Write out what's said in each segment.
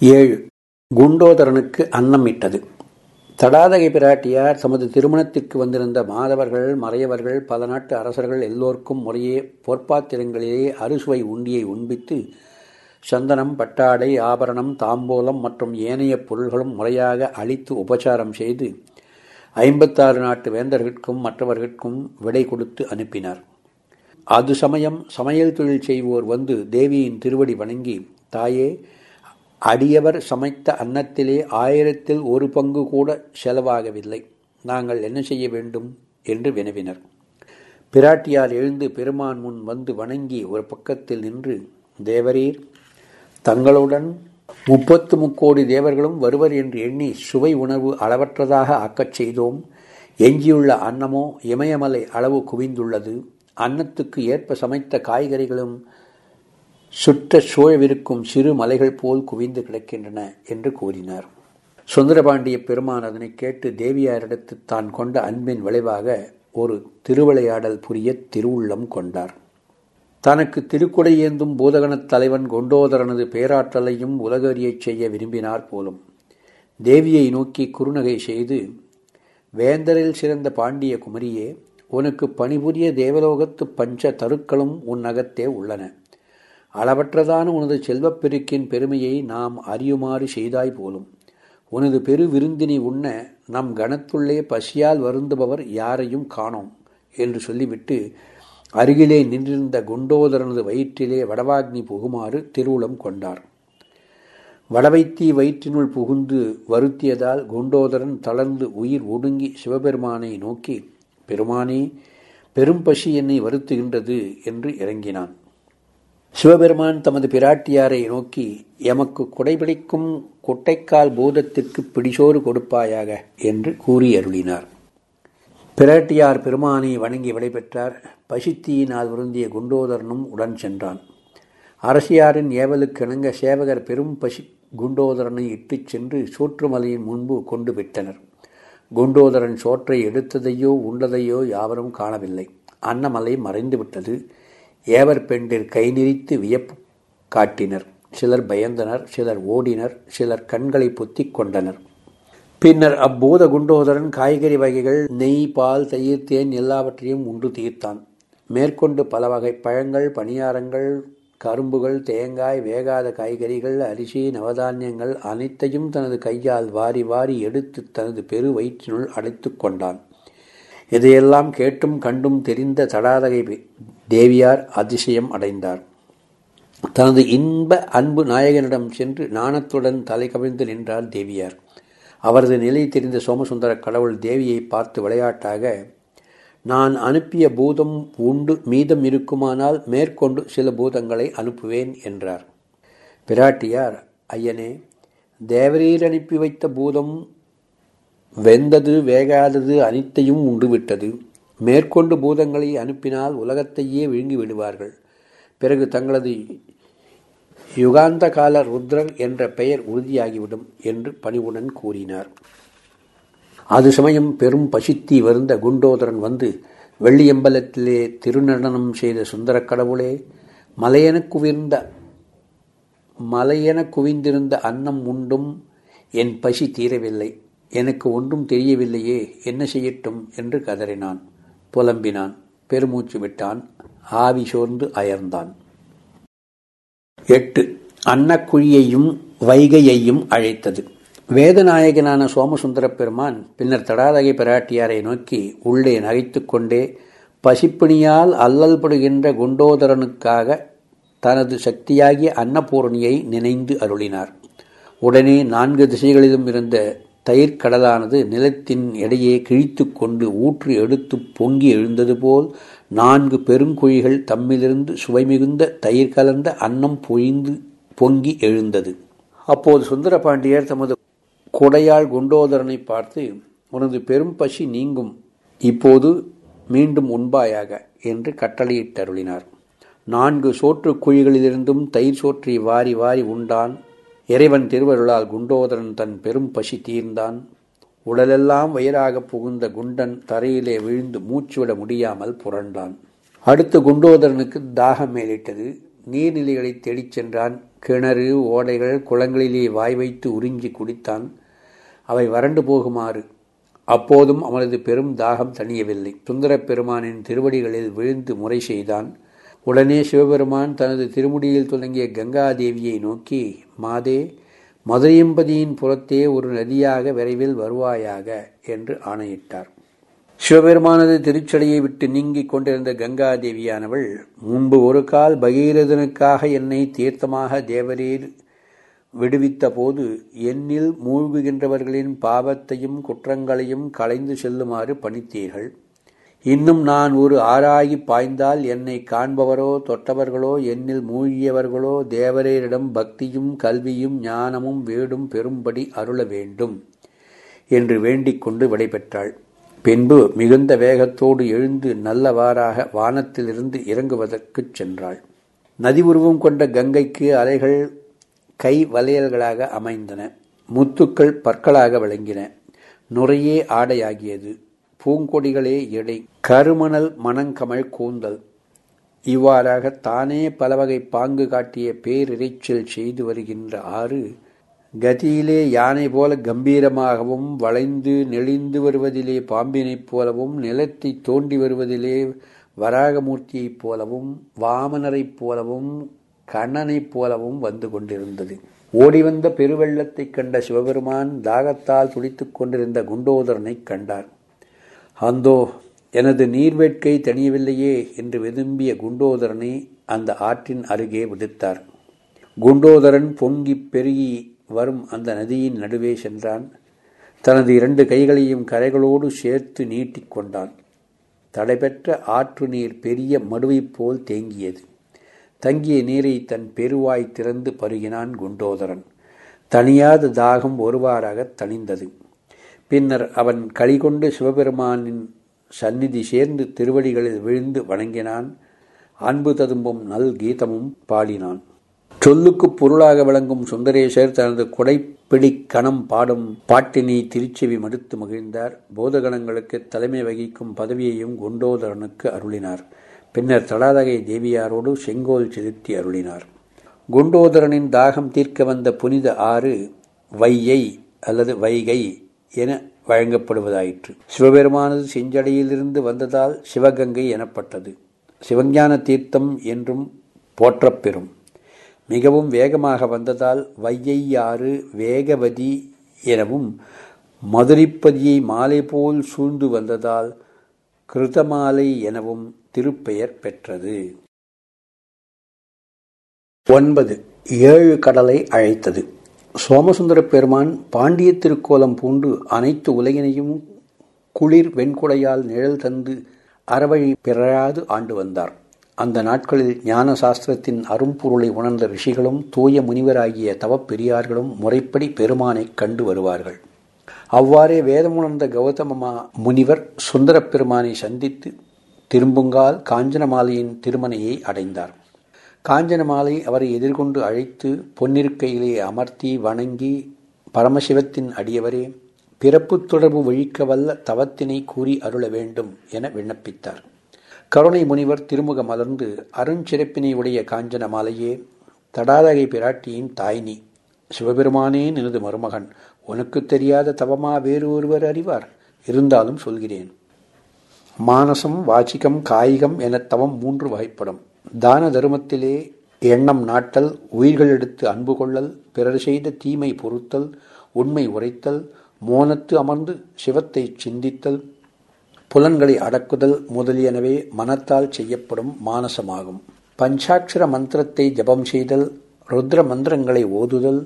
ஏழு. குண்டோதரனுக்கு அன்னம் இட்டது தடாதகை பிராட்டியார் தமது திருமணத்திற்கு வந்திருந்த மாதவர்கள் மறையவர்கள் பல நாட்டு அரசர்கள் எல்லோருக்கும் முறையே பொற்பாத்திரங்களிலே அறுசுவை உண்டியை உண்பித்து சந்தனம் பட்டாடை ஆபரணம் தாம்போலம் மற்றும் ஏனைய பொருள்களும் முறையாக அளித்து உபச்சாரம் செய்து ஐம்பத்தாறு நாட்டு வேந்தர்களுக்கும் மற்றவர்களுக்கும் விடை கொடுத்து அனுப்பினார். அது சமயம் சமையல் தொழில் செய்வோர் வந்து தேவியின் திருவடி வணங்கி தாயே அடியவர் சமைத்த அன்னத்திலே ஆயிரத்தில் ஒரு பங்கு கூட செலவாகவில்லை. நாங்கள் என்ன செய்ய வேண்டும்? என்று வினவினர். பிராட்டியார் எழுந்து பெருமான் முன் வந்து வணங்கி ஒரு பக்கத்தில் நின்று தேவரீர் தங்களுடன் முப்பத்து முக்கோடி தேவர்களும் வருவர் என்று எண்ணி சுவை உணர்வு அளவற்றதாக ஆக்கச் செய்தோம். எஞ்சியுள்ள அன்னமோ இமயமலை அளவு குவிந்துள்ளது. அன்னத்துக்கு ஏற்ப சமைத்த காய்கறிகளும் சுற்ற சூழவிருக்கும் சிறு மலைகள் போல் குவிந்து கிடக்கின்றன என்று கூறினார். சுந்தரபாண்டிய பெருமான் அதனை கேட்டு தேவியாரிடத்து தான் கொண்ட அன்பின் விளைவாக ஒரு திருவிளையாடல் புரிய திருவுள்ளம் கொண்டார். தனக்கு திருக்குடை ஏந்தும் பூதகணத் தலைவன் கொண்டோதரனது பேராற்றலையும் உலகறியச் செய்ய விரும்பினார் போலும். தேவியை நோக்கி குறுநகை செய்து வேந்தரில் சிறந்த பாண்டிய குமரியே உனக்கு பணிபுரிய தேவலோகத்து பஞ்ச தருக்களும் உன் அகத்தே உள்ளன. அளவற்றதான உனது செல்வப்பெருக்கின் பெருமையை நாம் அறியுமாறு செய்தாய் போலும். உனது பெரு விருந்தினை உண்ண நம் கணத்துள்ளே பசியால் வருந்துபவர் யாரையும் காணோம் என்று சொல்லிவிட்டு அருகிலே நின்றிருந்த குண்டோதரனது வயிற்றிலே வடவாக்னி புகுமாறு திருவுளம் கொண்டார். வடவைத்தீ வயிற்றினுள் புகுந்து வருத்தியதால் குண்டோதரன் தளர்ந்து உயிர் ஒடுங்கி சிவபெருமானை நோக்கி பெருமானே பெரும் பசி என்னை வருத்துகின்றது என்று இறங்கினான். சிவபெருமான் தமது பிராட்டியாரை நோக்கி எமக்கு குடைபிடிக்கும் குட்டைக்கால் பூதத்திற்கு பிடிசோறு கொடுப்பாயாக என்று கூறி அருளினார் பிராட்டியார் பெருமானை வணங்கி விடைபெற்றார். பசித்தியினால் விருந்திய குண்டோதரனும் உடன் சென்றான். அரசியாரின் ஏவலுக்கிணங்க சேவகர் பெரும் பசி குண்டோதரனை இட்டுச் சென்று சோற்றுமலையின் முன்பு கொண்டு விட்டனர். குண்டோதரன் சோற்றை எடுத்ததையோ உண்டதையோ யாவரும் காணவில்லை. அன்னமலை மறைந்து விட்டது ஏவர் பெண்டிர் கை நிறித்து வியப்பு காட்டினர். சிலர் பயந்தனர் சிலர் ஓடினர் சிலர் கண்களை பொத்திக் கொண்டனர். பின்னர் அப்பூத குண்டோதரன் காய்கறி வகைகள் நெய் பால் தயிர் தேன் எல்லாவற்றையும் உண்டு தீர்த்தான். மேற்கொண்டு பல வகை பழங்கள் பணியாரங்கள் கரும்புகள் தேங்காய் வேகாத காய்கறிகள் அரிசி நவதானியங்கள் அனைத்தையும் தனது கையால் வாரி வாரி எடுத்து தனது பெரு வயிற்றினுள் அடைத்து கொண்டான். இதையெல்லாம் கேட்டும் கண்டும் தெரிந்த தடாதகை தேவியார் அதிசயம் அடைந்தார். தனது இன்ப அன்பு நாயகனிடம் சென்று நாணத்துடன் தலை கவிழ்ந்து நின்றார் தேவியார். அவரது நிலை தெரிந்த சோமசுந்தர கடவுள் தேவியை பார்த்து விளையாட்டாக நான் அனுப்பிய பூதம் உண்டு மீதம் இருக்குமானால் மேற்கொண்டு சில பூதங்களை அனுப்புவேன் என்றார். பிராட்டியார் ஐயனே தேவரீர் அனுப்பி வைத்த பூதம் வெந்தது வேகாதது அனைத்தையும் உண்டுவிட்டது. மேற்கொண்டு பூதங்களை அனுப்பினால் உலகத்தையே விழுங்கி விடுவார்கள் பிறகு தங்களது யுகாந்த கால ருத்ரர் என்ற பெயர் உறுதியாகிவிடும் என்று பணிவுடன் கூறினார். அது சமயம் பெரும் பசித்தி வருந்த குண்டோதரன் வந்து வெள்ளியம்பலத்திலே திருநடனம் செய்த சுந்தரக் கடவுளே மலையென குவிர்ந்த மலையென குவிந்திருந்த அன்னம் உண்டும் என் பசி தீரவில்லை. எனக்கு ஒன்றும் தெரியவில்லையே என்ன செய்யட்டும்? என்று கதறினான். புலம்பினான். பெருமூச்சு விட்டான். ஆவி சோர்ந்து அயர்ந்தான். எட்டு. அன்னக்குழியையும் வைகையையும் அழைத்தது. வேதநாயகனான சோமசுந்தர பெருமான் பின்னர் தடாதகை பிராட்டியாரை நோக்கி உள்ளே நகைத்து கொண்டே பசிப்பிணியால் அல்லல்படுகின்ற குண்டோதரனுக்காக தனது சக்தியாகிய அன்னபூரணியை நினைந்து அருளினார். உடனே நான்கு திசைகளிலும் இருந்த தயிர் கடலானது நிலத்தின் இடையே கிழித்து கொண்டு ஊற்று எடுத்து பொங்கி எழுந்தது போல் நான்கு பெருங்குழிகள் தம்மிலிருந்து சுவை மிகுந்த தயிர் கலந்த அன்னம் பொழிந்து பொங்கி எழுந்தது. அப்போது சுந்தரபாண்டியர் தமது குடையாள் குண்டோதரனை பார்த்து உனது பெரும் பசி நீங்கும். இப்போது மீண்டும் உண்பாயாக என்று கட்டளையிட்டருளினார். நான்கு சோற்று குழிகளிலிருந்தும் தயிர் சோற்றை வாரி வாரி உண்டான் இறைவன் திருவருளால் குண்டோதரன் தன் பெரும் பசி தீர்ந்தான். உடலெல்லாம் வயிறாக புகுந்த குண்டன் தரையிலே விழுந்து மூச்சுவிட முடியாமல் புரண்டான். அடுத்து குண்டோதரனுக்கு தாகம் மேலிட்டது. நீர்நிலைகளை தேடிச் சென்றான். கிணறு ஓடைகள் குளங்களிலே வாய் வைத்து உறிஞ்சி குடித்தான். அவை வறண்டு போகுமாறு. அப்போதும் அவனது பெரும் தாகம் தணியவில்லை. சுந்தரப் பெருமானின் திருவடிகளில் விழுந்து முறை செய்தான். உடனே சிவபெருமான் தனது திருமுடியில் தொடங்கிய கங்காதேவியை நோக்கி மாதே மதுரையம்பதியின் புறத்தே ஒரு நதியாக விரைவில் வருவாயாக என்று ஆணையிட்டார். சிவபெருமானது திருச்சடையை விட்டு நீங்கிக் கொண்டிருந்த கங்காதேவியானவள் முன்பு ஒரு கால் பகீரதனுக்காக என்னை தீர்த்தமாக தேவரீர் விடுவித்த போது என்னில் மூழ்குகின்றவர்களின் பாவத்தையும் குற்றங்களையும் களைந்து செல்லுமாறு பணித்தீர்கள். இன்னும் நான் ஒரு ஆராகி பாய்ந்தால் என்னை காண்பவரோ தொட்டவர்களோ என்னில் மூழ்கியவர்களோ தேவரேரிடம் பக்தியும் கல்வியும் ஞானமும் வீடும் பெறும்படி அருள வேண்டும் என்று வேண்டிக் கொண்டு விடைபெற்றாள். பின்பு மிகுந்த வேகத்தோடு எழுந்து நல்லவாறாக வானத்திலிருந்து இறங்குவதற்குச் சென்றாள். நதி உருவம் கொண்ட கங்கைக்கு அலைகள் கை வளையல்களாக அமைந்தன. முத்துக்கள் பற்களாக விளங்கின. நுரையே ஆடையாகியது. பூங்கொடிகளே எடை கருமணல் மணங்கமழ் கூந்தல். இவ்வாறாக தானே பலவகை பாங்கு காட்டிய பேரிரைச்சல் செய்து வருகின்ற ஆறு கதியிலே யானை போல கம்பீரமாகவும் வளைந்து நெளிந்து வருவதிலே பாம்பினைப் போலவும் நிலத்தை தோண்டி வருவதிலே வராகமூர்த்தியைப் போலவும் வாமனரைப் போலவும் கண்ணனைப் போலவும் வந்து கொண்டிருந்தது. ஓடிவந்த பெருவெள்ளத்தைக் கண்ட சிவபெருமான் தாகத்தால் துடித்துக் கொண்டிருந்த குண்டோதரனைக் கண்டார். அந்தோ எனது நீர்வேட்கை தணியவில்லையே என்று விரும்பிய குண்டோதரனை அந்த ஆற்றின் அருகே விடுத்தார். குண்டோதரன் பொங்கிப் பெருகி வரும் அந்த நதியின் நடுவே சென்றான். தனது இரண்டு கைகளையும் கரைகளோடு சேர்த்து நீட்டிக்கொண்டான் தடைபெற்ற ஆற்று நீர் பெரிய மடுவைப் போல் தேங்கியது. தங்கிய நீரை தன் பெருவாய் திறந்து பருகினான் குண்டோதரன். தனியாத தாகம் ஒருவாறாக தணிந்தது. பின்னர் அவன் களிகொண்டு சிவபெருமானின் சந்நிதி சேர்ந்து திருவடிகளில் விழுந்து வணங்கினான். அன்பு ததும்பும் நல் கீதமும் பாடினான். சொல்லுக்கு பொருளாக விளங்கும் சுந்தரேசர் தனது குடைப்பிடி கணம் பாடும் பாட்டினை திருச்செவி மடுத்து மகிழ்ந்தார். போதகணங்களுக்கு தலைமை வகிக்கும் பதவியையும் குண்டோதரனுக்கு அருளினார். பின்னர் தடாதகை தேவியாரோடு செங்கோல் செலுத்தி அருளினார். குண்டோதரனின் தாகம் தீர்க்க வந்த புனித ஆறு வையை அல்லது வைகை என வழங்கப்படுவதாயிற்று. சிவபெருமானது செஞ்சடையிலிருந்து வந்ததால் சிவகங்கை எனப்பட்டது. சிவஞான தீர்த்தம் என்றும் போற்றப்பெறும். மிகவும் வேகமாக வந்ததால் வையையாறு வேகவதி எனவும் மதுரைப்பதியை மாலை போல் சூழ்ந்து வந்ததால் கிருதமாலை எனவும் திருப்பெயர் பெற்றது. ஒன்பது. ஏழு கடலை அழைத்தது. சோமசுந்தர பெருமான் பாண்டிய திருக்கோலம் பூண்டு அனைத்து உலகினையும் குளிர் வெண்குடையால் நிழல் தந்து அறவழி பிறழாது ஆண்டு வந்தார். அந்த நாட்களில் ஞான சாஸ்திரத்தின் அரும்பொருளை உணர்ந்த ரிஷிகளும் தூய முனிவராகிய தவப்பெரியார்களும் முறைப்படி பெருமானைக் கண்டு வருவார்கள். அவ்வாறே வேதமுணர்ந்த கௌதமமா முனிவர் சுந்தரப் பெருமானை சந்தித்து திரும்புங்கால் காஞ்சனமாலையின் திருமணையை அடைந்தார். காஞ்சனமாலை அவரை எதிர்கொண்டு அழைத்து பொன்னிருக்கையிலே அமர்த்தி வணங்கி பரமசிவத்தின் அடியவரே பிறப்பு தொடர்பு ஒழிக்க வல்ல தவத்தினை கூறி அருள வேண்டும் என விண்ணப்பித்தார். கருணை முனிவர் திருமுக மலர்ந்து அருஞ்சிறப்பினை உடைய காஞ்சன மாலையே தடாதகை பிராட்டியின் தாய்னி சிவபெருமானே எனது மருமகன் உனக்கு தெரியாத தவமா வேறு ஒருவர் அறிவார்? இருந்தாலும் சொல்கிறேன். மானசம் வாச்சிகம் காயிகம் என தவம் மூன்று வகைப்படும். தான தருமத்திலே எண்ணம் நாட்டல் உயிர்கள் எடுத்து அன்பு கொள்ளல் பிறர் செய்த தீமை பொறுத்தல் உண்மை உரைத்தல் மோனத்து அமர்ந்து சிவத்தை சிந்தித்தல் புலன்களை அடக்குதல் முதலியனவே மனத்தால் செய்யப்படும் மானசமாகும். பஞ்சாட்சர மந்திரத்தை ஜபம் செய்தல் ருத்ர மந்திரங்களை ஓதுதல்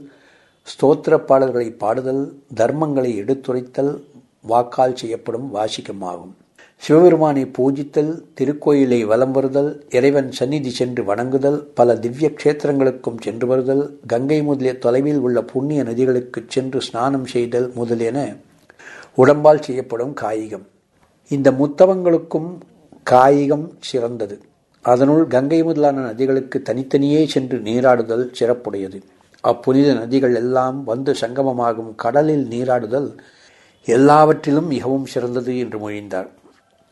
ஸ்தோத்திர பாடல்களை பாடுதல் தர்மங்களை எடுத்துரைத்தல் வாக்கால் செய்யப்படும் வாசிக்கமாகும் சிவபெருமானை பூஜித்தல் திருக்கோயிலை வலம் வருதல் இறைவன் சந்நிதி சென்று வணங்குதல் பல திவ்ய கஷேத்திரங்களுக்கும் சென்று வருதல் கங்கை முதலிய தொலைவில் உள்ள புண்ணிய நதிகளுக்குச் சென்று ஸ்நானம் செய்தல் முதலியன உடம்பால் செய்யப்படும் காயிகம். இந்த முத்தவங்களுக்கும் காயிகம் சிறந்தது. அதனுள் கங்கை முதலான நதிகளுக்கு தனித்தனியே சென்று நீராடுதல் சிறப்புடையது. அப்புனித நதிகள் எல்லாம் வந்து சங்கமமாகும் கடலில் நீராடுதல் எல்லாவற்றிலும் மிகவும் சிறந்தது என்று மொழிந்தார்.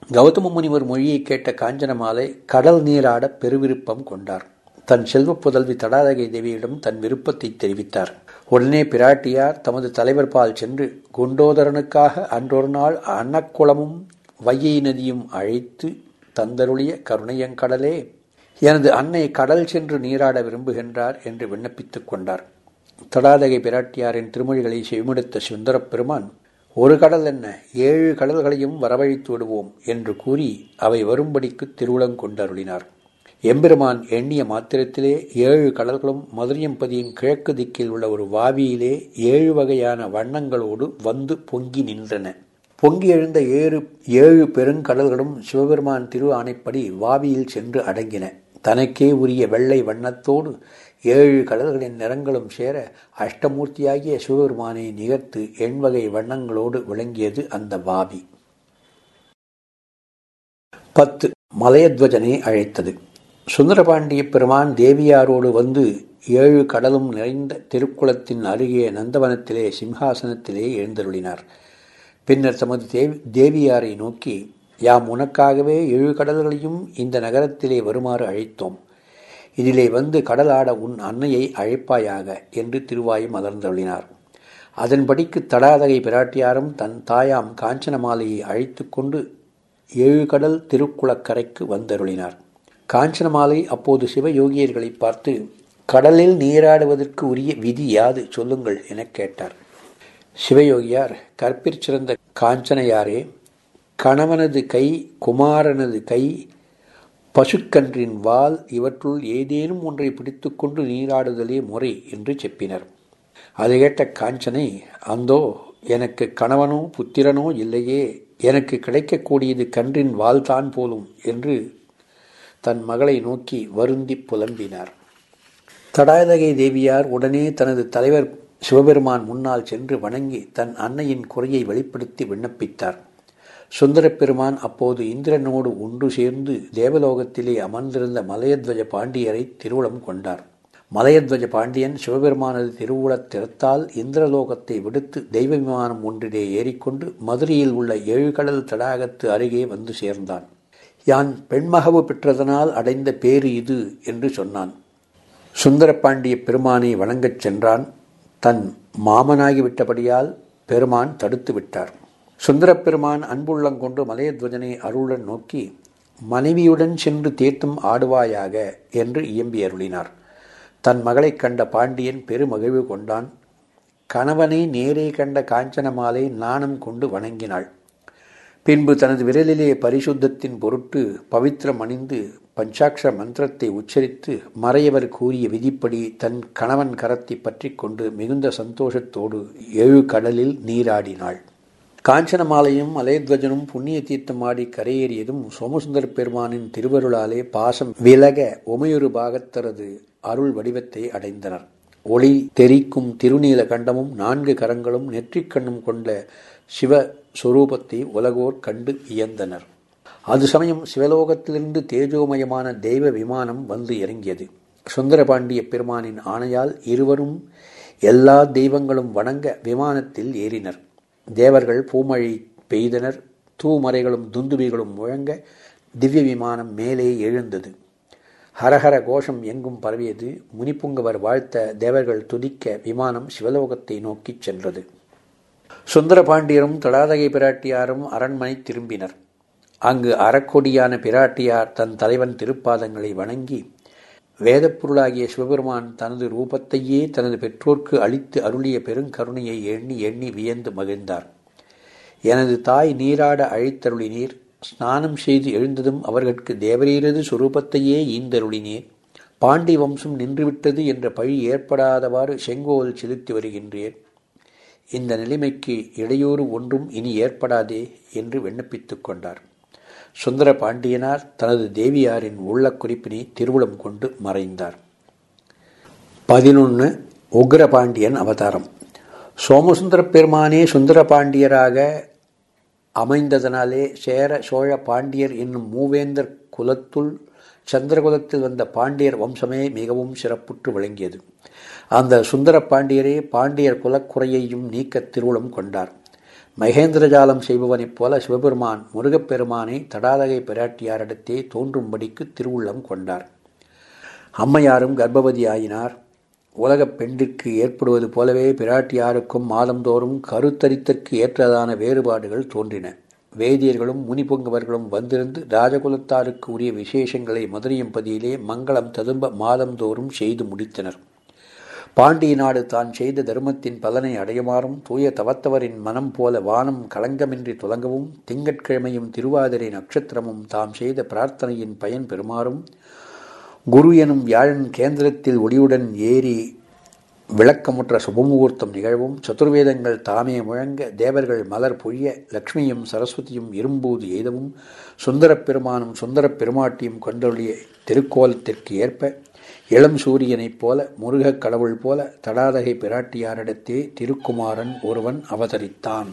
கௌதம முனிவர் மொழியை கேட்ட காஞ்சனமாலை கடல் நீராட பெருவிருப்பம் கொண்டார். தன் செல்வ புதல்வி தடாதகை தேவியிடம் தன் விருப்பத்தை தெரிவித்தார். உடனே பிராட்டியார் தமது தலைவர் பால் சென்று குண்டோதரனுக்காக அன்றொரு நாள் அன்னக்குளமும் வையை நதியும் அழைத்து தந்தருளிய கருணையங்கடலே எனது அன்னை கடல் சென்று நீராட விரும்புகின்றார் என்று விண்ணப்பித்துக் கொண்டார். தடாதகை பிராட்டியாரின் திருமொழிகளை செவிமடுத்த சுந்தரப் பெருமான் ஒரு கடல் என்ன? ஏழு கடல்களையும் வரவழைத்து விடுவோம் என்று கூறி அவை வரும்படிக்கு திருவுளங்கொண்டருளினார் எம்பெருமான் எண்ணிய மாத்திரத்திலே ஏழு கடல்களும் மதுரையம்பதியின் கிழக்கு திக்கில் உள்ள ஒரு வாவியிலே ஏழு வகையான வண்ணங்களோடு வந்து பொங்கி நின்றன. பொங்கி எழுந்த ஏழு ஏழு பெருங்கடல்களும் சிவபெருமான் திரு ஆணைப்படி வாவியில் சென்று அடங்கின. தனக்கே உரிய வெள்ளை வண்ணத்தோடு ஏழு கடல்களின் நிறங்களும் சேர அஷ்டமூர்த்தியாகிய சிவபெருமானை நிகர்த்து எண்வகை வண்ணங்களோடு விளங்கியது அந்த வாபி பத்து. மலையத்வஜனை அழைத்தது. சுந்தரபாண்டிய பெருமான் தேவியாரோடு வந்து ஏழு கடலும் நிறைந்த திருக்குளத்தின் அருகே நந்தவனத்திலே சிம்ஹாசனத்திலே எழுந்தருளினார். பின்னர் தமது தேவி தேவியாரை நோக்கி யாம் உனக்காகவே ஏழு கடல்களையும் இந்த நகரத்திலே வருமாறு அழைத்தோம். இதிலே வந்து கடலாட உன் அன்னையை அழைப்பாயாக என்று திருவாயும் மலர்ந்தருளினார் அதன்படிக்கு தடாதகை பிராட்டியாரும் தன் தாயாம் காஞ்சனமாலையை அழைத்து கொண்டு ஏழு கடல் திருக்குளக்கரைக்கு வந்தருளினார். காஞ்சனமாலை அப்போது சிவயோகியர்களை பார்த்து கடலில் நீராடுவதற்கு உரிய விதி யாது? சொல்லுங்கள் எனக் கேட்டார். சிவயோகியார் கற்பிற் சிறந்த காஞ்சனையாரே கணவனது கை குமாரனது கை பசுக்கன்றின் வால் இவற்றுள் ஏதேனும் ஒன்றை பிடித்துக்கொண்டு நீராடுதலே முறை என்று செப்பினர். அதை கேட்ட காஞ்சனை அந்தோ எனக்கு கணவனோ புத்திரனோ இல்லையே எனக்கு கிடைக்கக்கூடியது கன்றின் வால்தான் போலும் என்று தன் மகளை நோக்கி வருந்தி புலம்பினார். தடாதகை தேவியார் உடனே தனது தலைவர் சிவபெருமான் முன்னால் சென்று வணங்கி தன் அன்னையின் குறையை வெளிப்படுத்தி விண்ணப்பித்தார். சுந்தரப் பெருமான் அப்போது இந்திரனோடு ஒன்று சேர்ந்து தேவலோகத்திலே அமர்ந்திருந்த மலையத்வஜ பாண்டியரை திருவுளம் கொண்டார். மலையத்வஜ பாண்டியன் சிவபெருமானது திருவுளத் திறத்தால் இந்திரலோகத்தை விடுத்து தெய்வ விமானம் ஒன்றிலே ஏறிக்கொண்டு மதுரையில் உள்ள ஏழுகடல் தடாகத்து அருகே வந்து சேர்ந்தான். யான் பெண்மகவு பெற்றதனால் அடைந்த பேறு இது என்று சொன்னான். சுந்தரபாண்டிய பெருமானை வணங்கச் சென்றான். தன் மாமனாகிவிட்டபடியால் பெருமான் தடுத்து விட்டார். சுந்தரப்பெருமான் அன்புள்ளங்கொண்டு மலையத்வஜனை அருளுடன் நோக்கி மனைவியுடன் சென்று தீர்த்தம் ஆடுவாயாக என்று இயம்பி அருளினார். தன் மகளைக் கண்ட பாண்டியன் பெருமகிழ்வு கொண்டான். கணவனை நேரே கண்ட காஞ்சனமாலை நாணம் கொண்டு வணங்கினாள். பின்பு தனது விரலிலே பரிசுத்தத்தின் பொருட்டு பவித்திரம் அணிந்து பஞ்சாட்ச மந்திரத்தை உச்சரித்து மறையவர் கூறிய விதிப்படி தன் கணவன் கரத்தை பற்றி கொண்டு மிகுந்த சந்தோஷத்தோடு ஏழு கடலில் நீராடினாள். காஞ்சனமாலையும் அலையத்வஜனும் புண்ணிய தீர்த்தம் ஆடி கரையேறியதும் சோமசுந்தர பெருமானின் திருவருளாலே பாசம் விலக உமையொரு பாகத்தரது அருள் வடிவத்தை அடைந்தனர். ஒளி தெரிக்கும் திருநீல கண்டமும் நான்கு கரங்களும் நெற்றிக்கண்ணும் கொண்ட சிவ சொரூபத்தை உலகோர் கண்டு இயந்தனர். அது சமயம் சிவலோகத்திலிருந்து தேஜோமயமான தெய்வ விமானம் வந்து இறங்கியது. சுந்தரபாண்டிய பெருமானின் ஆணையால் இருவரும் எல்லா தெய்வங்களும் வணங்க விமானத்தில் ஏறினர். தேவர்கள் பூமழை பெய்தனர். தூமறைகளும் துந்துபிகளும் முழங்க திவ்ய விமானம் மேலே எழுந்தது. ஹரஹர கோஷம் எங்கும் பரவியது. முனிப்புங்கவர் வாழ்த்த தேவர்கள் துதிக்க விமானம் சிவலோகத்தை நோக்கிச் சென்றது. சுந்தரபாண்டியரும் தடாதகை பிராட்டியாரும் அரண்மனை திரும்பினர். அங்கு அறக்கொடியான பிராட்டியார் தன் தலைவன் திருப்பாதங்களை வணங்கி வேதப்பொருளாகிய சிவபெருமான் தனது ரூபத்தையே தனது பெற்றோர்க்கு அளித்து அருளிய பெருங்கருணையை எண்ணி எண்ணி வியந்து மகிழ்ந்தார். எனது தாய் நீராட அழைத்தருளினீர். ஸ்நானம் செய்து எழுந்ததும் அவர்களுக்கு தேவரீரது சுரூபத்தையே ஈந்தருளினீர். பாண்டி வம்சம் நின்றுவிட்டது என்ற பழி ஏற்படாதவாறு செங்கோல் செலுத்தி வருகின்றேன். இந்த நிலைமைக்கு இடையூறு ஒன்றும் இனி ஏற்படாதே என்று விண்ணப்பித்துக் கொண்டார். சுந்தர பாண்டியனார் தனது தேவியாரின் உள்ள குறிப்பினை திருவுளம் கொண்டு மறைந்தார். பதினொன்று உக்ரபாண்டியன் அவதாரம். சோமசுந்தர பெருமானே சுந்தர பாண்டியராக அமைந்ததனாலே சேர சோழ பாண்டியர் என்னும் மூவேந்தர் குலத்துள் சந்திரகுலத்தில் வந்த பாண்டியர் வம்சமே மிகவும் சிறப்புற்று விளங்கியது. அந்த சுந்தர பாண்டியரே பாண்டியர் குலக்குறையையும் நீக்க திருவுளம் கொண்டார். மகேந்திரஜாலம் செய்பவனைப் போல சிவபெருமான் முருகப்பெருமானை தடாதகை பிராட்டியாரிடத்தே தோன்றும்படிக்கு திருவுள்ளம் கொண்டார். அம்மையாரும் கர்ப்பவதி ஆயினார் உலகப் பெண்டிற்கு ஏற்படுவது போலவே பிராட்டியாருக்கும் மாதந்தோறும் கருத்தரித்தற்கு ஏற்றதான வேறுபாடுகள் தோன்றின. வேதியர்களும் முனிபொங்கவர்களும் வந்திருந்து ராஜகுலத்தாருக்கு உரிய விசேஷங்களை மதுரையம்பதியிலே மங்களம் ததும்ப மாதந்தோறும் செய்து முடித்தனர். பாண்டிய நாடு தான் செய்த தர்மத்தின் பலனை அடையுமாறும் தூய தவத்தவரின் மனம் போல வானம் களங்கமின்றி துலங்கவும் திங்கட்கிழமையும் திருவாதிரை நட்சத்திரமும் தாம் செய்த பிரார்த்தனையின் பயன் பெறுமாறும் குரு எனும் வியாழன் கேந்திரத்தில் ஒளியுடன் ஏறி விளக்கமுற்ற சுபமுகூர்த்தம் நிகழ்வும் சதுர்வேதங்கள் தாமே முழங்க தேவர்கள் மலர் பொழிய லக்ஷ்மியும் சரஸ்வதியும் இரும்பூது எய்தவும் சுந்தரப் பெருமானும் சுந்தரப் பெருமாட்டியும் கொண்டொழிய திருக்கோலத்திற்கு ஏற்ப இளம் சூரியனைப் போல முருகக் கடவுள் போல தடாதகை பிராட்டியாரிடத்தே திருக்குமாரன் ஒருவன் அவதரித்தான்.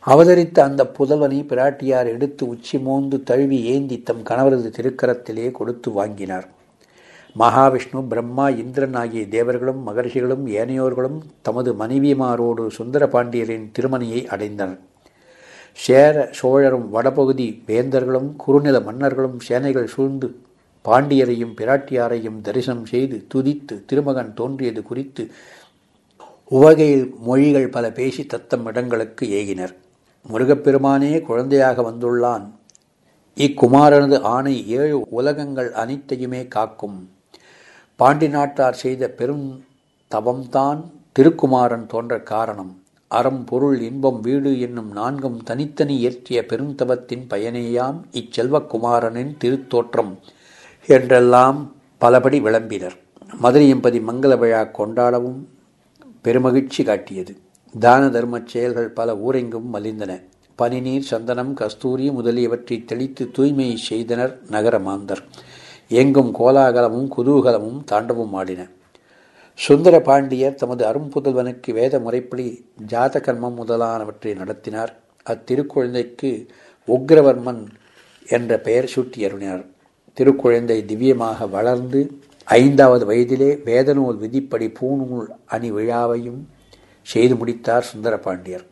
அவதரித்த அந்த புதல்வனை பிராட்டியார் எடுத்து உச்சி மோந்து தழுவி ஏந்தி தம் கணவரது திருக்கரத்திலே கொடுத்து வாங்கினார். மகாவிஷ்ணு பிரம்மா இந்திரன் ஆகிய தேவர்களும் மகர்ஷிகளும் ஏனையோர்களும் தமது மனைவிமாரோடு சுந்தர பாண்டியரின் திருமணியை அடைந்தனர். சேர சோழரும் வடபகுதி வேந்தர்களும் குறுநில மன்னர்களும் சேனைகள் சூழ்ந்து பாண்டியரையும் பிராட்டியாரையும் தரிசனம் செய்து துதித்து திருமகன் தோன்றியது குறித்து உவகையில் மொழிகள் பல பேசி தத்தம் இடங்களுக்கு ஏகினர். முருகப்பெருமானே குழந்தையாக வந்துள்ளான். இக்குமாரனது ஆணை ஏழு உலகங்கள் அனைத்தையுமே காக்கும். பாண்டி நாட்டார் செய்த பெரும் தவம்தான் திருக்குமாரன் தோன்ற காரணம். அறம் பொருள் இன்பம் வீடு என்னும் நான்கும் தனித்தனி இயற்றிய பெருந்தவத்தின் பயனேயாம் இச்செல்வக்குமாரனின் திருத்தோற்றம். என்றெல்லாம் பலபடி விளம்பினர். மதுரையம்பதி மங்கள விழா கொண்டாடவும் பெருமகிழ்ச்சி காட்டியது. தான தர்மச் செயல்கள் பல ஊரெங்கும் மலிந்தன. பனிநீர் சந்தனம் கஸ்தூரி முதலியவற்றை தெளித்து தூய்மை செய்தனர் நகர மாந்தர். எங்கும் கோலாகலமும் குதூகலமும் தாண்டவும் ஆடின. சுந்தர பாண்டியர் தமது அரும்புதல்வனுக்கு வேத முறைப்படி ஜாத கர்மம் முதலானவற்றை நடத்தினார். அத்திருக்குழந்தைக்கு உக்ரவர்மன் என்ற பெயர் சூட்டி அருளினார். திருக்குழந்தை திவ்யமாக வளர்ந்து ஐந்தாவது வயதிலே வேதநூல் விதிப்படி பூநூல் அணி விழாவையும் செய்து முடித்தார் சுந்தரபாண்டியர்.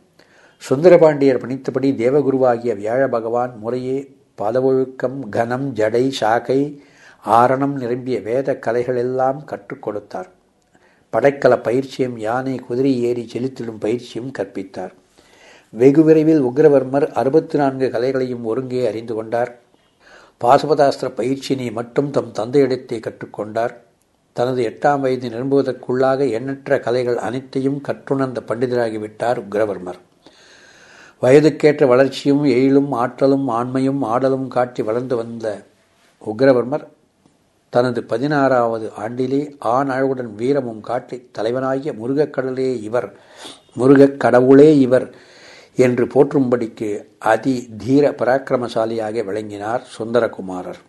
சுந்தரபாண்டியர் பணித்தபடி தேவகுருவாகிய வியாழ பகவான் முறையே பதவொழுக்கம் கனம் ஜடை சாகை ஆரணம் நிரம்பிய வேத கலைகளெல்லாம் கற்றுக் கொடுத்தார். படைக்கல பயிற்சியும் யானை குதிரை ஏறி செலுத்திடும் பயிற்சியும் கற்பித்தார். வெகு விரைவில் உக்ரவர்மர் அறுபத்தி நான்கு கலைகளையும் ஒருங்கே அறிந்து கொண்டார். பாசுபதாஸ்திர பயிற்சியினை மட்டும் தம் தந்தையிடத்தை கற்றுக்கொண்டார். தனது எட்டாம் வயது நிரம்புவதற்குள்ளாக எண்ணற்ற கலைகள் அனைத்தையும் கற்றுணர்ந்த பண்டிதராகிவிட்டார் உக்ரவர்மர். வயதுக்கேற்ற வளர்ச்சியும் எழிலும் ஆற்றலும் ஆண்மையும் ஆடலும் காட்டி வளர்ந்து வந்த உக்ரவர்மர் தனது பதினாறாவது ஆண்டிலே ஆண் அழகுடன் வீரமும் காட்டி தலைவனாகிய முருகக்கடலே இவர் முருகக் கடவுளே இவர் என்று போற்றும்படிக்கு அதி தீர பராக்கிரமசாலியாக விளங்கினார் சுந்தரகுமாரர்.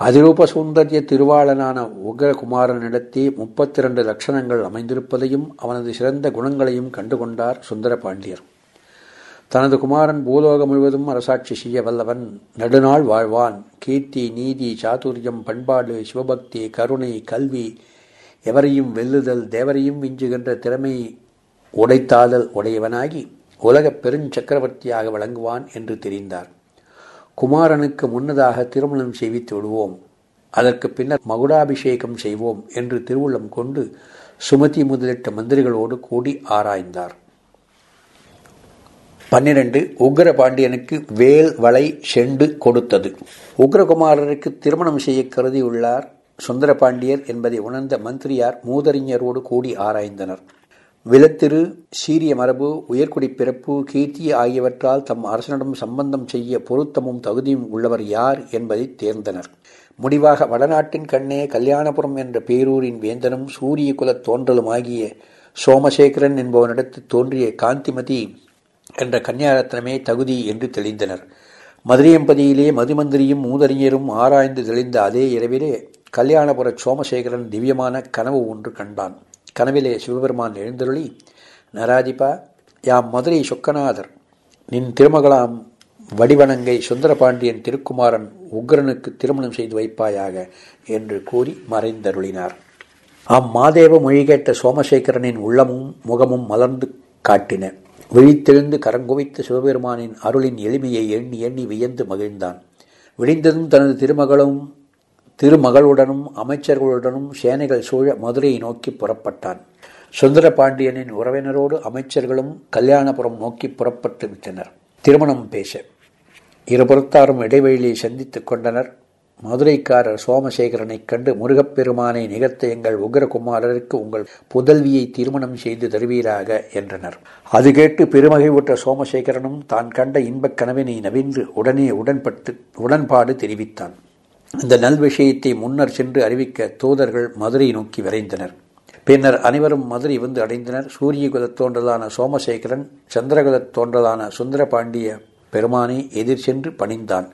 அதிரூப சௌந்தர்ய திருவாளனான உக்ரகுமாரனிடத்தே முப்பத்தி இரண்டு லட்சணங்கள் அமைந்திருப்பதையும் அவனது சிறந்த குணங்களையும் கண்டுகொண்டார் சுந்தரபாண்டியர். தனது குமாரன் பூலோகம் முழுவதும் அரசாட்சி செய்ய வல்லவன் நெடுநாள் வாழ்வான். கீர்த்தி நீதி சாதுரியம் பண்பாடு சிவபக்தி கருணை கல்வி எவரையும் வெல்லுதல் தேவரையும் விஞ்சுகின்ற திறமை உடைத்தாதல் உடையவனாகி உலகப் பெருஞ்சக்கரவர்த்தியாக விளங்குவான் என்று தெரிந்தார். குமாரனுக்கு முன்னதாக திருமணம் செய்வித்து விடுவோம். அதற்கு பின்னர் மகுடாபிஷேகம் செய்வோம் என்று திருவுள்ளம் கொண்டு சுமதி முதலிட்ட மந்திரிகளோடு கூடி ஆராய்ந்தார். பன்னிரண்டு உக்ரபாண்டியனுக்கு வேல் வளை செண்டு கொடுத்தது. உக்ரகுமாரருக்கு திருமணம் செய்ய கருதியுள்ளார் சுந்தரபாண்டியர் என்பதை உணர்ந்த மந்திரியார் மூதறிஞரோடு கூடி ஆராய்ந்தனர். விலத்திரு சீரிய மரபு உயர்குடி பிறப்பு கீர்த்தி ஆகியவற்றால் தம் அரசனிடம் சம்பந்தம் செய்ய பொருத்தமும் தகுதியும் உள்ளவர் யார் என்பதை தேர்ந்தனர். முடிவாக வடநாட்டின் கண்ணே கல்யாணபுரம் என்ற பேரூரின் வேந்தனும் சூரிய குலத் தோன்றலுமாகிய சோமசேகரன் என்பவனிடத்து தோன்றிய காந்திமதி என்ற கன்னியாரத்னமே தகுதி என்று தெளிந்தனர். மதுரையம்பதியிலே மதுமந்திரியும் மூதறிஞரும் ஆராய்ந்து தெளிந்த அதே இரவிலே கல்யாணபுர சோமசேகரன் திவ்யமான கனவு ஒன்று கண்டான். கனவிலே சிவபெருமான் எழுந்தருளி நராதிபா யாம் மதுரை சொக்கநாதர் நின் திருமகளாம் வடிவணங்கை சுந்தரபாண்டியன் திருக்குமாரன் உக்ரனுக்கு திருமணம் செய்து வைப்பாயாக என்று கூறி மறைந்தருளினார். அம்மாதேவ மொழி கேட்ட சோமசேகரனின் உள்ளமும் முகமும் மலர்ந்து காட்டின. விழித்தெழுந்து கரங்குவித்த சிவபெருமானின் அருளின் எளிமையை எண்ணி எண்ணி வியந்து மகிழ்ந்தான். விழிந்ததும் தனது திருமகளும் திருமகளுடனும் அமைச்சர்களுடனும் சேனைகள் சூழ மதுரையை நோக்கி புறப்பட்டான். சுந்தர பாண்டியனின் உறவினரோடு அமைச்சர்களும் கல்யாணபுரம் நோக்கி புறப்பட்டு விட்டனர். திருமணம் பேச. இருபுறத்தாரும் இடைவெளியை சந்தித்துக் கொண்டனர். மதுரைக்காரர் சோமசேகரனைக் கண்டு முருகப்பெருமானை நிகழ்த்த எங்கள் உக்ரகுமாரருக்கு உங்கள் புதல்வியை திருமணம் செய்து தருவீராக என்றனர். அது கேட்டு பெருமகிழ்வுற்ற சோமசேகரனும் தான் கண்ட இன்பக் கனவினை நவின்று உடனே உடன்பட்டு உடன்பாடு தெரிவித்தான். இந்த நல் விஷயத்தை முன்னர் சென்று அறிவிக்க தூதர்கள் மதுரை நோக்கி விரைந்தனர். பின்னர் அனைவரும் மதுரை வந்து அடைந்தனர். சூரியகுலத் தோன்றலான சோமசேகரன் சந்திரகுலத் தோன்றலான சுந்தரபாண்டிய பெருமானை எதிர் சென்று பணிந்தான்.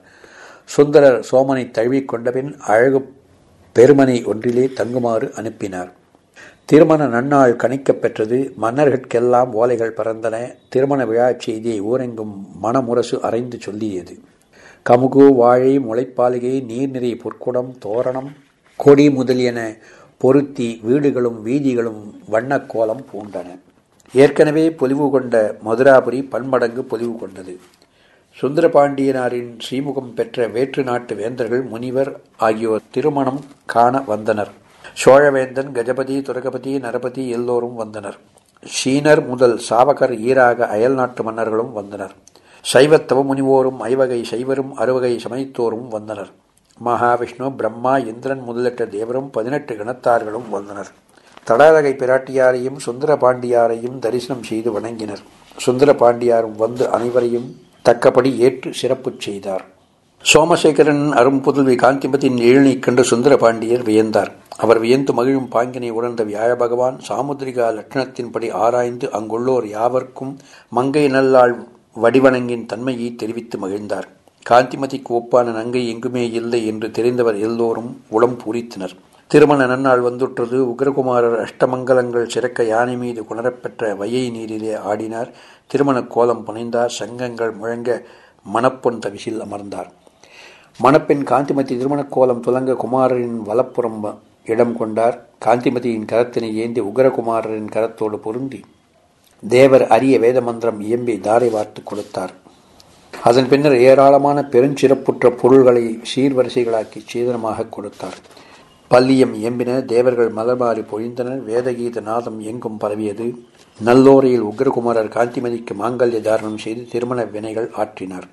சுந்தரர் சோமனை தழுவிக் கொண்டபின் அழகு பெருமனை ஒன்றிலே தங்குமாறு அனுப்பினார். திருமண நன்னாள் கணிக்கப் பெற்றது. மன்னர்கட்கெல்லாம் ஓலைகள் பறந்தன. திருமண விழா செய்தியை ஊரெங்கும் மனமுரசு அறைந்து சொல்லியது. கமுகு வாழை முளைப்பாலிகை நீர்நிறை பொற்குடம் தோரணம் கொடி முதலியன பொருத்தி வீடுகளும் வீதிகளும் வண்ணக்கோலம் பூண்டன. ஏற்கனவே பொலிவு கொண்ட மதுராபுரி பன்மடங்கு பொலிவு கொண்டது. சுந்தரபாண்டியனாரின் ஸ்ரீமுகம் பெற்ற வேற்று நாட்டு வேந்தர்கள் முனிவர் ஆகியோர் திருமணம் காண வந்தனர். சோழவேந்தன் கஜபதி துரகபதி நரபதி எல்லோரும் வந்தனர். ஷீனர் முதல் சாவகர் ஈராக அயல் நாட்டு மன்னர்களும் வந்தனர். சைவத்தவ முனிவோரும் ஐவகை சைவரும் அறுவகை சமைத்தோரும் வந்தனர். மகாவிஷ்ணு பிரம்மா இந்திரன் முதலிட்ட தேவரும் பதினெட்டு கணத்தார்களும் வந்தனர். தடாதகை பிராட்டியாரையும் சுந்தர பாண்டியாரையும் தரிசனம் செய்து வணங்கினர். சுந்தர பாண்டியாரும் வந்து அனைவரையும் தக்கபடி ஏற்று சிறப்பு செய்தார். சோமசேகரன் அரும்புதல்வி காந்திபத்தின் ஏழினைக் கண்டு சுந்தர பாண்டியர் வியந்தார். அவர் வியந்து மகிழும் பாங்கினை உணர்ந்த வியாழ பகவான் சாமுத்ரிகா லட்சணத்தின்படி ஆராய்ந்து அங்குள்ளோர் யாவர்க்கும் மங்கை நல்லாள் வடிவணங்கின் தன்மையை தெரிவித்து மகிழ்ந்தார். காந்திமதிக்கு ஒப்பான நங்கை எங்குமே இல்லை என்று தெரிந்தவர் எல்லோரும் உளம் பூரித்தனர். திருமண நன்னாள் வந்துற்றது உக்ரகுமாரர் அஷ்டமங்கலங்கள் சிறக்க யானை மீது குணரப்பெற்ற வையை நீரிலே ஆடினார். திருமண கோலம் புனைந்தார் சங்கங்கள் முழங்க மணப்பொன் தவிசில் அமர்ந்தார். மணப்பெண் காந்திமதி திருமண கோலம் துலங்க குமாரரின் வலப்புறம் இடம் கொண்டார். காந்திமதியின் கரத்தினை ஏந்தி உக்ரகுமாரரின் கரத்தோடு பொருந்தி தேவர் அரிய வேத மந்திரம் இயம்பி தாரை வார்த்து கொடுத்தார். அதன் பின்னர் ஏராளமான பெருஞ்சிறப்புற்ற பொருள்களை சீர்வரிசைகளாக்கி சீதனமாக கொடுத்தார். பல்லியம் இயம்பின தேவர்கள் மலர்பாரி பொழிந்தனர். வேதகீத நாதம் எங்கும் பரவியது. நல்லோரையில் உக்ரகுமாரர் காந்திமதிக்கு மாங்கல்ய தாரணம் செய்து திருமண வினைகள் ஆற்றினார்.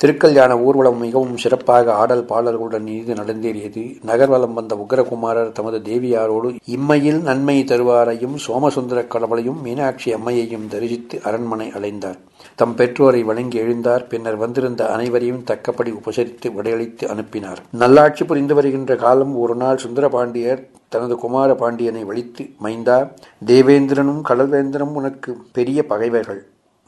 திருக்கல்யாண ஊர்வலம் மிகவும் சிறப்பாக ஆடல் பாடல்களுடன் இனிது நடந்தேறியது. நகர்வலம் வந்த உக்ரகுமாரர் தமது தேவியாரோடு இம்மையில் நன்மை தருவாரையும் சோமசுந்தர கடவுளையும் மீனாட்சி அம்மையையும் தரிசித்து அரண்மனை அடைந்தார். தம் பெற்றோரை வணங்கி எழுந்தார். பின்னர் வந்திருந்த அனைவரையும் தக்கப்படி உபசரித்து விடையளித்து அனுப்பினார். நல்லாட்சி புரிந்து வருகின்ற காலம் ஒரு நாள் சுந்தரபாண்டியர் தனது குமார பாண்டியனை வலித்து மைந்தா தேவேந்திரனும் கடல்வேந்திரனும் உனக்கு பெரிய பகைவர்கள்.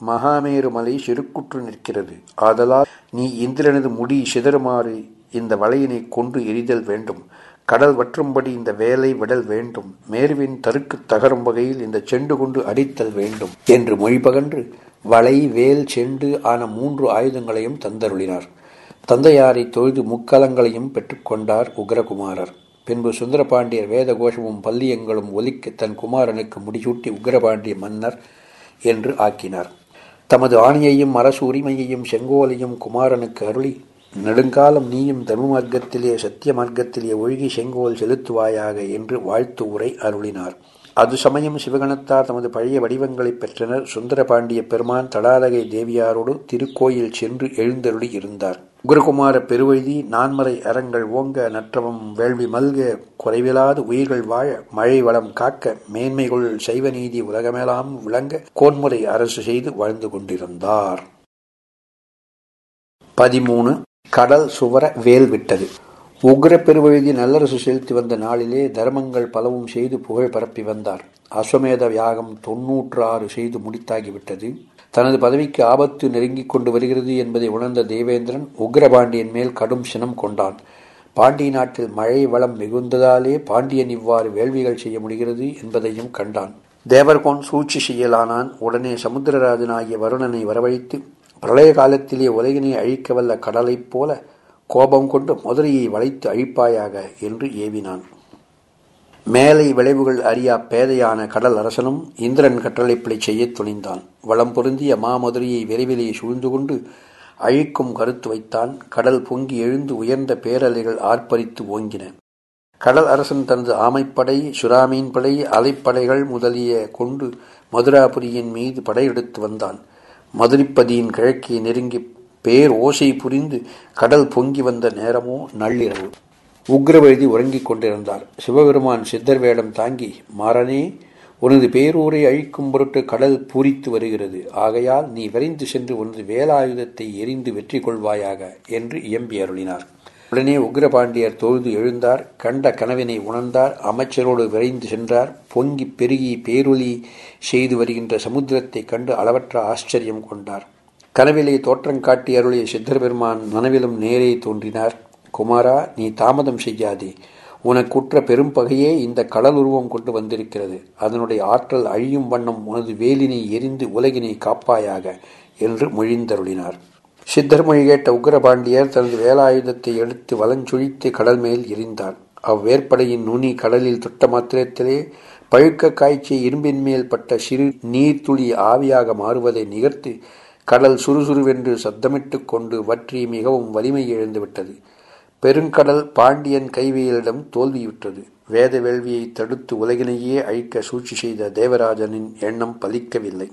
மகாமேரு மலை செருக்குற்று நிற்கிறது. ஆதலால் நீ இந்திரனது முடி சிதறுமாறு இந்த வலையினை கொண்டு எரிதல் வேண்டும். கடல் வற்றும்படி இந்த வேலை விடல் வேண்டும். மேருவின் தருக்கு தகரும் வகையில் இந்த செண்டு கொண்டு அடித்தல் வேண்டும் என்று மொழிபகன்று வலை வேல் செண்டு ஆன மூன்று ஆயுதங்களையும் தந்தருளினார். தந்தையாரை தொழுது முக்கலங்களையும் பெற்றுக்கொண்டார் உக்ரகுமாரர். பின்பு சுந்தரபாண்டியர் வேதகோஷமும் பல்லியங்களும் ஒலிக்க தன் குமாரனுக்கு முடிசூட்டி உக்ரபாண்டிய மன்னர் என்று ஆக்கினார். தமது ஆணையையும் அரசு உரிமையையும் செங்கோலையும் குமாரனுக்கு அருளி நெடுங்காலம் நீயும் தர்ம மார்க்கத்திலே சத்திய மார்க்கத்திலே ஒழுகி செங்கோல் செலுத்துவாயாக என்று வாழ்த்து உரை அருளினார். அது சமயம் சிவகணத்தார் தமது பழைய வடிவங்களை பெற்றனர். சுந்தரபாண்டிய பெருமான் தடாதகை தேவியாரோடு திருக்கோயில் சென்று எழுந்தருளி இருந்தார். குருகுமார பெருவழுதி நான்மறை அறங்கள் ஓங்க நற்றவம் வேள்வி மல்க குறைவிலாது உயிர்கள் வாழ மழை வளம் காக்க மேன்மைகள் சைவ நீதி உலகமேலாம் விளங்க கோன்முறை அரசு செய்து வாழ்ந்து கொண்டிருந்தார். பதிமூணு கடல் சுவர வேல் விட்டது. உக்ர பெருவழுதி நல்லரசு செலுத்தி வந்த நாளிலே தர்மங்கள் பலவும் செய்து புகழ் பரப்பி வந்தார். அஸ்வமேத யாகம் தொன்னூற்று ஆறு செய்து முடித்தாகிவிட்டது. தனது பதவிக்கு ஆபத்து நெருங்கிக் கொண்டு வருகிறது என்பதை உணர்ந்த தேவேந்திரன் உக்ரபாண்டியன் மேல் கடும் சினம் கொண்டான். பாண்டிய நாட்டில் மழை வளம் மிகுந்ததாலே பாண்டியன் இவ்வாறு வேள்விகள் செய்ய முடிகிறது என்பதையும் கண்டான். தேவர்கோன் சூழ்ச்சி செய்யலானான். உடனே சமுத்திரராஜனாகிய வருணனை வரவழைத்து பிரளய காலத்திலே உலகினை அழிக்க வல்ல கடலைப் போல கோபம் கொண்டு மதுரையை வளைத்து அழிப்பாயாக என்று ஏவினான். மேலை விளைவுகள் அறியா பேதையான கடல் அரசனும் இந்திரன் கட்டளைப்படி செய்யத் துணிந்தான். வளம் பொருந்திய மாமதுரையை விரைவிலேயே சூழ்ந்து கொண்டு அழிக்கும் கருத்து வைத்தான். கடல் பொங்கி எழுந்து உயர்ந்த பேரலைகள் ஆர்ப்பரித்து ஓங்கின. கடல் அரசன் தனது ஆமைப்படை சுறாமீன் படை அலைப்படைகள் முதலிய கொண்டு மதுராபுரியின் மீது படையெடுத்து வந்தான். மதுரிப்பதியின் கிழக்கே நெருங்கி பேர் ஓசை புரிந்து கடல் பொங்கி வந்த நேரமோ நள்ளிரவு. உக்ரவழுதி உறங்கிக் கொண்டிருந்தார். சிவபெருமான் சித்தர் வேடம் தாங்கி மாறனே உனது பேரூரை அழிக்கும் பொருட்டு கடல் பூரித்து வருகிறது. ஆகையால் நீ விரைந்து சென்று உனது வேலாயுதத்தை எரிந்து வெற்றி கொள்வாயாக என்று இயம்பி அருளினார். உடனே உக்ரபாண்டியர் தொழுது எழுந்தார். கண்ட கனவினை உணர்ந்தார். அமைச்சரோடு விரைந்து சென்றார். பொங்கி பெருகி பேரொலி செய்து வருகின்ற சமுத்திரத்தைக் கண்டு அளவற்ற ஆச்சரியம் கொண்டார். கனவிலே தோற்றம் காட்டி அருளிய சித்தர் பெருமான் நனவிலும் நேரே தோன்றினார். குமாரா நீ தாமதம் செய்யாதே. உனக்குற்ற பெரும் பகையே இந்த கடல் உருவம் கொண்டு வந்திருக்கிறது. அதனுடைய ஆற்றல் அழியும் வண்ணம் உனது வேலினை எரிந்து உலகினை காப்பாயாக என்று மொழிந்தருளினார். சித்தர் மொழி கேட்ட உக்ரபாண்டியர் தனது வேலாயுதத்தை எடுத்து வலஞ்சுழித்து கடல் மேல் எரிந்தார். அவ்வேற்படையின் நுனி கடலில் தொட்ட மாத்திரத்திலே பழுக்க காய்ச்சி இரும்பின் மேல் பட்ட சிறு நீர்த்துளி ஆவியாக மாறுவதை நிகர்த்து கடல் சுறுசுறுவென்று சத்தமிட்டு கொண்டு வற்றி மிகவும் வலிமை இழந்துவிட்டது. பெருங்கடல் பாண்டியன் கைவியலிடம் தோல்வியுற்றது. வேத வேள்வியைத் தடுத்து உலகினையே அழிக்க சூழ்ச்சி செய்த தேவராஜனின் எண்ணம் பலிக்கவில்லை.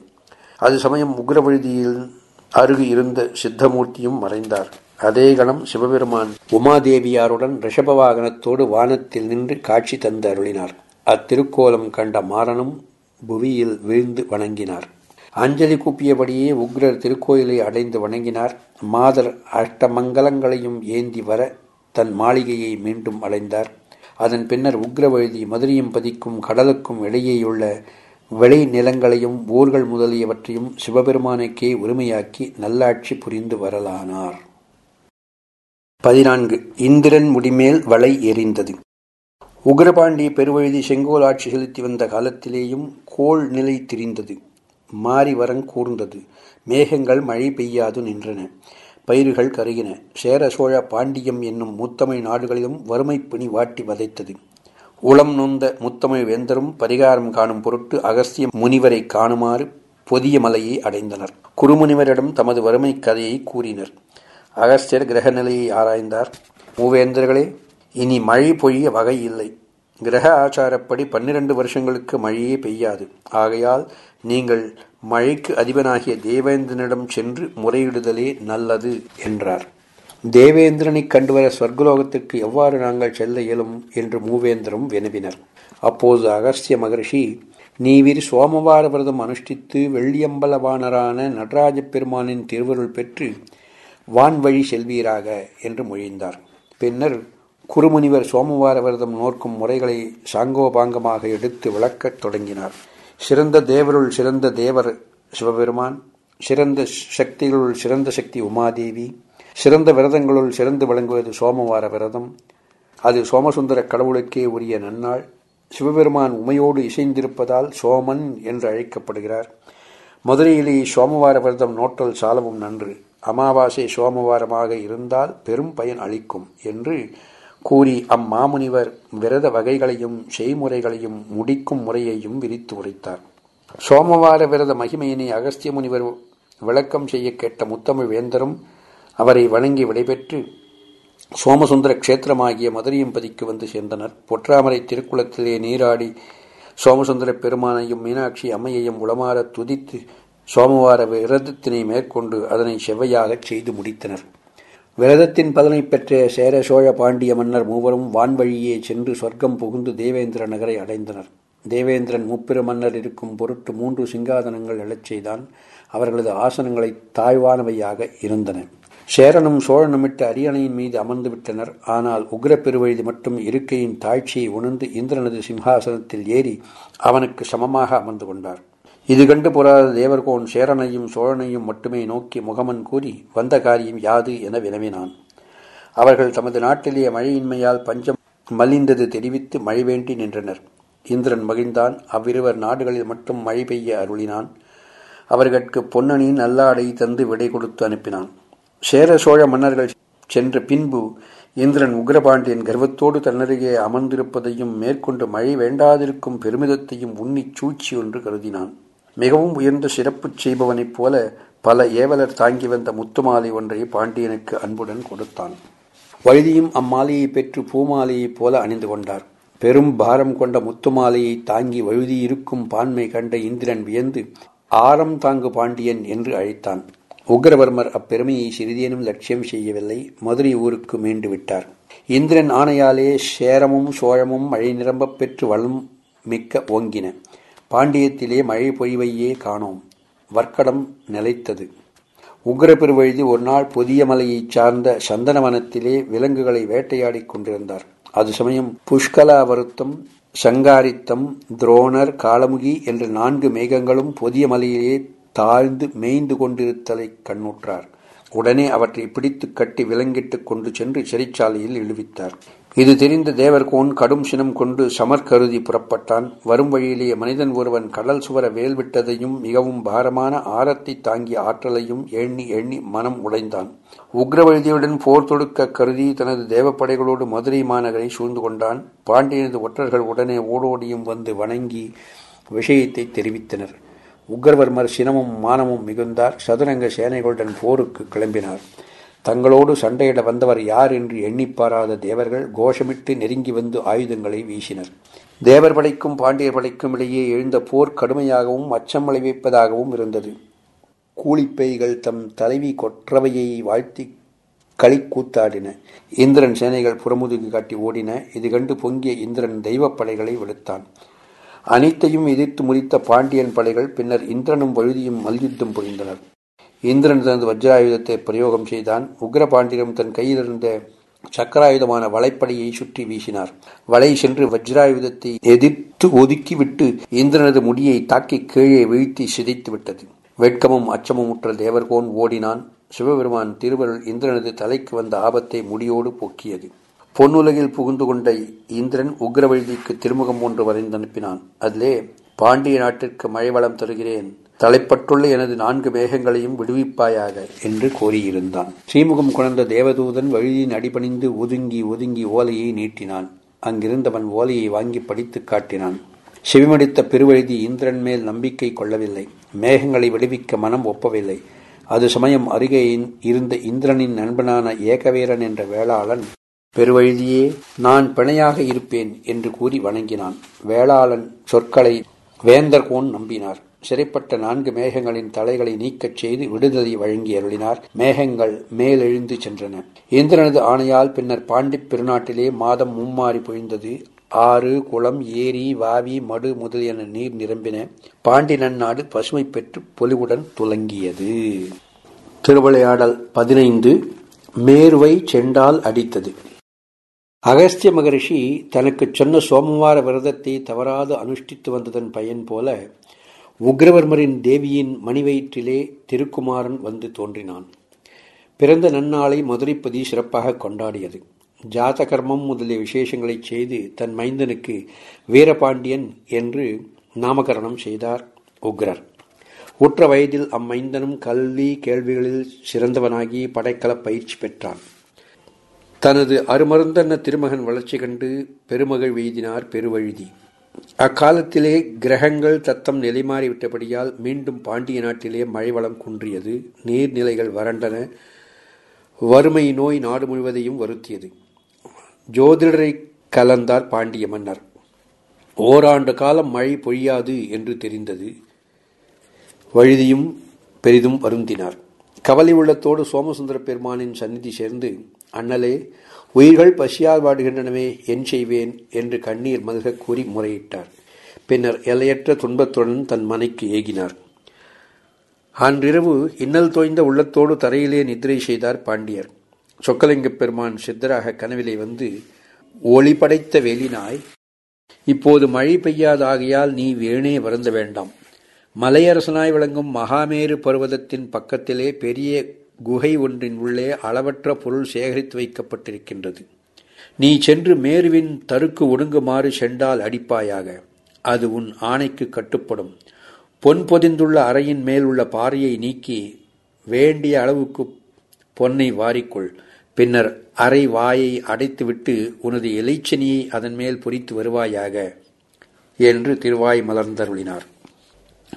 அது சமயம் உக்ரவழுதியில் அருகு இருந்த சித்தமூர்த்தியும் மறைந்தார். அதே கணம் சிவபெருமான் உமாதேவியாருடன் ரிஷப வாகனத்தோடு வானத்தில் நின்று காட்சி தந்து அருளினார். அத்திருக்கோலம் கண்ட மாறனும் புவியில் வீழ்ந்து வணங்கினார். அஞ்சலி கூப்பியபடியே உக்ரர் திருக்கோயிலை அடைந்து வணங்கினார். மாதர் அஷ்டமங்கலங்களையும் ஏந்தி வர தன் மாளிகையை மீண்டும் அடைந்தார். அதன் பின்னர் உக்ரவழுதி மதுரையும் பதிக்கும் கடலுக்கும் இடையேயுள்ள விளை நிலங்களையும் ஊர்கள் முதலியவற்றையும் சிவபெருமானுக்கே உரிமையாக்கி நல்லாட்சி புரிந்து வரலானார். பதினான்கு. இந்திரன் முடிமேல் வளை எறிந்தது உக்ரபாண்டிய பெருவழுதி செங்கோல் ஆட்சி செலுத்தி வந்த காலத்திலேயும் கோள் நிலை திரிந்தது. மாறி வரங் கூர்ந்தது. மேகங்கள் மழை பெய்யாது நின்றன. பயிர்கள் கருகின. சேர சோழ பாண்டியம் என்னும் முத்தமிழ் நாடுகளிலும் வறுமை பிணி வாட்டி வதைத்தது. உளம் நொந்த முத்தமிழ் வேந்தரும் பரிகாரம் காணும் பொருட்டு அகஸ்திய முனிவரை காணுமாறு பொதிய மலையை அடைந்தனர். குருமுனிவரிடம் தமது வறுமை கதையை கூறினர். அகஸ்தியர் கிரக நிலையை ஆராய்ந்தார். மூவேந்தர்களே இனி மழை பொழிய வகை இல்லை. கிரக ஆச்சாரப்படி பன்னிரண்டு வருஷங்களுக்கு மழையே பெய்யாது. ஆகையால் நீங்கள் மழைக்கு அதிபனாகிய தேவேந்திரனிடம் சென்று முறையிடுதலே நல்லது என்றார். தேவேந்திரனை கண்டுவர சொர்க்கலோகத்திற்கு எவ்வாறு நாங்கள் செல்ல இயலும்? என்று மூவேந்தரும் வினவினர். அப்போது அகஸ்திய மகர்ஷி நீவிர் சோமவார விரதம் அனுஷ்டித்து வெள்ளியம்பலவானரான நடராஜ பெருமானின் திருவருள் பெற்று வான்வழி செல்வீராக என்று மொழிந்தார். பின்னர் குருமுனிவர் சோமவார விரதம் நோக்கும் முறைகளை சாங்கோபாங்கமாக எடுத்து விளக்கத் தொடங்கினார். சிறந்த தேவருள் சிறந்த தேவர் சிவபெருமான் சிறந்த சக்திகளுள் சிறந்த சக்தி உமாதேவி சிறந்த விரதங்களுள் சிறந்து விளங்குவது சோமவார விரதம். அது சோமசுந்தர கடவுளுக்கே உரிய நன்னாள். சிவபெருமான் உமையோடு இசைந்திருப்பதால் சோமன் என்று அழைக்கப்படுகிறார். மதுரையிலே சோமவார விரதம் நோட்டல் சாலவும் நன்று. அமாவாசை சோமவாரமாக இருந்தால் பெரும் பயன் அளிக்கும் என்று கூறி அம்மாமுனிவர் விரத வகைகளையும் செய்முறைகளையும் முடிக்கும் முறையையும் விரித்து உரைத்தார். சோமவார விரத மகிமையினை அகஸ்திய முனிவர் விளக்கம் செய்ய கேட்ட முத்தமிழ் வேந்தரும் அவரை வணங்கி விடைபெற்று சோமசுந்தர க்ஷேத்திரமாகிய மதுரையம்பதிக்கு வந்து சேர்ந்தனர். பொற்றாமரை திருக்குளத்திலே நீராடி சோமசுந்தர பெருமானையும் மீனாட்சி அம்மையையும் உளமாற துதித்து சோமவார விரதத்தினை மேற்கொண்டு அதனை செவ்வையாகச் செய்து முடித்தனர். விரதத்தின் பலனை பெற்ற சேர சோழ பாண்டிய மன்னர் மூவரும் வான்வழியே சென்று சொர்க்கம் புகுந்து தேவேந்திர நகரை அடைந்தனர். தேவேந்திரன் முப்பிரு மன்னர் இருக்கும் பொருட்டு மூன்று சிங்காதனங்கள் எழச் செய்தான். அவர்களது ஆசனங்களை தாழ்வானவையாக இருந்தன. சேரனும் சோழனுமிட்ட அரியணையின் மீது அமர்ந்து விட்டனர். ஆனால் உக்ரப்பெருவழுதி மட்டும் இருக்கையின் தாழ்ச்சியை உணர்ந்து இந்திரனது சிம்ஹாசனத்தில் ஏறி அவனுக்கு சமமாக அமர்ந்து கொண்டார். இது கண்டு புறாத தேவர்கோன் சேரனையும் சோழனையும் மட்டுமே நோக்கி முகமன் கூறி வந்த காரியம் யாது? என வினவினான். அவர்கள் தமது நாட்டிலே மழையின்மையால் பஞ்சம் மலிந்தது தெரிவித்து மழை வேண்டி நின்றனர். இந்திரன் மகிழ்ந்தான். அவ்விருவர் நாடுகளில் மட்டும் மழை பெய்ய அருளினான். அவர்களுக்கு பொன்னணியின் நல்லாடை தந்து விடை கொடுத்து அனுப்பினான். சேர சோழ மன்னர்கள் சென்ற பின்பு இந்திரன் உக்ரபாண்டியன் கர்வத்தோடு தன்னருகே அமர்ந்திருப்பதையும் மேற்கொண்டு மழை வேண்டாதிருக்கும் பெருமிதத்தையும் உன்னிச் சூழ்ச்சி ஒன்று கருதினான். மிகவும் உயர்ந்த சிறப்புச் செய்பவனைப் போல பல ஏவலர் தாங்கி வந்த முத்துமாலை ஒன்றை பாண்டியனுக்கு அன்புடன் கொடுத்தான். வழுதியும் அம்மாலையை பெற்று பூமாலையைப் போல அணிந்து கொண்டார். பெரும் பாரம் கொண்ட முத்துமாலையை தாங்கி வழுதியிருக்கும் பான்மை கண்ட இந்திரன் வியந்து ஆரம் தாங்கு பாண்டியன் என்று அழைத்தான். உக்ரவர்மர் அப்பெருமையை சிறிதேனும் லட்சியம் செய்யவில்லை மதுரை ஊருக்கு மீண்டு விட்டார். இந்திரன் ஆணையாலே சேரமும் சோழமும் மழை நிரம்பப் பெற்று வளம் மிக்க ஓங்கின. பாண்டியத்திலே மழை பொழிவையே காணோம். வர்க்கடம் நிலைத்தது. உக்ரபெருவழுதி ஒரு நாள் புதிய மலையைச் சார்ந்த சந்தனவனத்திலே விலங்குகளை வேட்டையாடிக் கொண்டிருந்தார். அது சமயம் புஷ்கலா வருத்தம் சங்காரித்தம் துரோணர் காலமுகி என்ற நான்கு மேகங்களும் புதிய மலையிலே தாழ்ந்து மேய்ந்து கொண்டிருத்தலைக் கண்ணுற்றார். உடனே அவற்றை பிடித்து கட்டி விலங்கிட்டுக் கொண்டு சென்று சிறைச்சாலையில் இழுவித்தார். இது தெரிந்த தேவர்கோன் கடும் சினம் கொண்டு சமர் கருதி புறப்பட்டான். வரும் வழியிலே மனிதன் ஒருவன் கடல் சுவர வேல் விட்டதையும் மிகவும் பாரமான ஆரத்தை தாங்கிய ஆற்றலையும் எண்ணி எண்ணி மனம் உடைந்தான். உக்ரவழுதியுடன் போர் தொடுக்க கருதி தனது தேவப்படைகளோடு மதுரை மாநகரை சூழ்ந்து கொண்டான். பாண்டியனது ஒற்றர்கள் உடனே ஓடோடியும் வந்து வணங்கி விஷயத்தை தெரிவித்தனர். உக்ரவர்மர் சினமும் மானமும் மிகுந்தார். சதுரங்க சேனைகளுடன் போருக்கு கிளம்பினார். தங்களோடு சண்டையிட வந்தவர் யார் என்று எண்ணிப்பாராத தேவர்கள் கோஷமிட்டு நெருங்கி வந்து ஆயுதங்களை வீசினர். தேவர் படைக்கும் பாண்டியர் படைக்கும் இடையே எழுந்த போர் கடுமையாகவும் அச்சம் விளைவிப்பதாகவும் இருந்தது. கூலிப்பைகள் தம் தலைவி கொற்றவையை வாழ்த்தி களி கூத்தாடின இந்திரன் சேனைகள் புறமுதுகு காட்டி ஓடின. இது கண்டு பொங்கிய இந்திரன் தெய்வப் படைகளை விடுத்தான் அனைத்தையும் எதிர்த்து முறித்த பாண்டியன் படைகள் பின்னர் இந்திரனும் வழுதியும் மல்யுத்தம் புரிந்தனர். இந்திரன் தனது வஜ்ராயுதத்தை பிரயோகம் செய்தான். உக்ரபாண்டியனும் தன் கையிலிருந்த சக்கராயுதமான வலைப்படையை சுற்றி வீசினார். வலை சென்று வஜ்ராயுதத்தை எதிர்த்து ஒதுக்கிவிட்டு இந்திரனது முடியை தாக்கி கீழே வீழ்த்தி சிதைத்து விட்டது. வெட்கமும் அச்சமும் உற்ற தேவர்கோன் ஓடினான். சிவபெருமான் திருவருள் இந்திரனது தலைக்கு வந்த ஆபத்தை முடியோடு போக்கியது. பொன்னுலகில் புகுந்து கொண்ட இந்திரன் உக்ரவழுதிக்கு திருமுகம் ஒன்று வரைந்து அனுப்பினான். அதிலே பாண்டிய நாட்டிற்கு மழை வளம் தருகிறேன். தலைப்பட்டுள்ள எனது நான்கு மேகங்களையும் விடுவிப்பாயாக என்று கூறியிருந்தான். ஸ்ரீமுகம் குணர்ந்த தேவதூதன் வழியின் அடிபணிந்து ஒதுங்கி ஒதுங்கி ஓலையை நீட்டினான். அங்கிருந்தவன் ஓலையை வாங்கி படித்துக் காட்டினான். செவிமடித்த பெருவழுதி இந்திரன் மேல் நம்பிக்கை கொள்ளவில்லை. மேகங்களை விடுவிக்க மனம் ஒப்பவில்லை. அது சமயம் அருகே இருந்த இந்திரனின் நண்பனான ஏகவீரன் என்ற வேளாளன் பெருவழுதியே நான் பிணையாக இருப்பேன் என்று கூறி வணங்கினான். வேளாளன் சொற்களை வேந்தர்கோன் நம்பினார். சிறைப்பட்ட நான்கு மேகங்களின் தலைகளை நீக்கச் செய்து விடுதலை வழங்கி அருளினார். மேகங்கள் மேலெழுந்து சென்றன. இந்திரனது ஆணையால் பின்னர் பாண்டிப் பெருநாட்டிலே மாதம் மும்மாறி பொழிந்தது. ஆறு குளம் ஏரி வாவி மடு முதலியன நீர் நிரம்பின. பாண்டி நன்னாடு பசுமை பெற்று பொலிவுடன் துலங்கியது. திருவிளையாடல் பதினைந்து மேருவை செண்டால் அடித்தது. அகஸ்திய மகரிஷி தனக்கு சொன்ன சோமவார விரதத்தை தவறாது அனுஷ்டித்து வந்ததன் பயன் போல உக்ரவர்மரின் தேவியின் மணிவயிற்றிலே திருக்குமாரன் வந்து தோன்றினான். பிறந்த நன்னாளை மதுரைப்பதி சிறப்பாக கொண்டாடியது. ஜாதகர்மம் முதலிய விசேஷங்களை செய்து தன் மைந்தனுக்கு வீரபாண்டியன் என்று நாமகரணம் செய்தார் உக்ரர். உற்ற வயதில் அம்மைந்தனும் கல்வி கேள்விகளில் சிறந்தவனாகி படைக்கல பயிற்சி பெற்றான். தனது அருமருந்தன்ன திருமகன் வளர்ச்சி கண்டு பெருமகள் வீதினார் பெருவழுதி. அக்காலத்திலே கிரகங்கள் தத்தம் நிலைமாறிவிட்டபடியால் மீண்டும் பாண்டிய நாட்டிலே மழை வளம் குன்றியது. நீர்நிலைகள் வறண்டன. வறுமை நோய் நாடு முழுவதையும் வருத்தியது. ஜோதிடரை கலந்தார் பாண்டிய மன்னர். ஓராண்டு காலம் மழை பொழியாது என்று தெரிந்தது. வழுதியும் பெரிதும் வருந்தினார். கவலை உள்ளத்தோடு சோமசுந்தர பெருமானின் சந்நிதி சேர்ந்து அண்ணலே உயிர்கள் பசியால் வாடுகின்றனவே என் செய்வேன் என்று கண்ணீர் மல்க கூறி முறையிட்டார். பின்னர் எல்லையற்ற துன்பத்துடன் தன் மனைக்கு ஏகினார். அன்றிரவு இன்னல் தோய்ந்த உள்ளத்தோடு தரையிலே நித்திரை செய்தார் பாண்டியர். சொக்கலிங்க பெருமான் சித்தராக கனவிலே வந்து ஒளி படைத்த வெளினாய் இப்போது மழை பெய்யாதாகையால் நீ வேணே வருந்த வேண்டாம். மலையரசனாய் விளங்கும் மகாமேரு பர்வதத்தின் பக்கத்திலே பெரிய குகை ஒன்றின் உள்ளே அளவற்ற பொருள் சேகரித்து வைக்கப்பட்டிருக்கின்றது. நீ சென்று மேருவின் தருக்கு ஒடுங்குமாறு சென்றால் அடிப்பாயாக. அது உன் ஆணைக்கு கட்டுப்படும். பொன் பொதிந்துள்ள அறையின் மேல் உள்ள பாறையை நீக்கி வேண்டிய அளவுக்கு பொன்னை வாரிக்கொள். பின்னர் அறை வாயை அடைத்துவிட்டு உனது இலைச்சனியை அதன் மேல் பொறித்து வருவாயாக என்று திருவாய் மலர்ந்தருளினார்.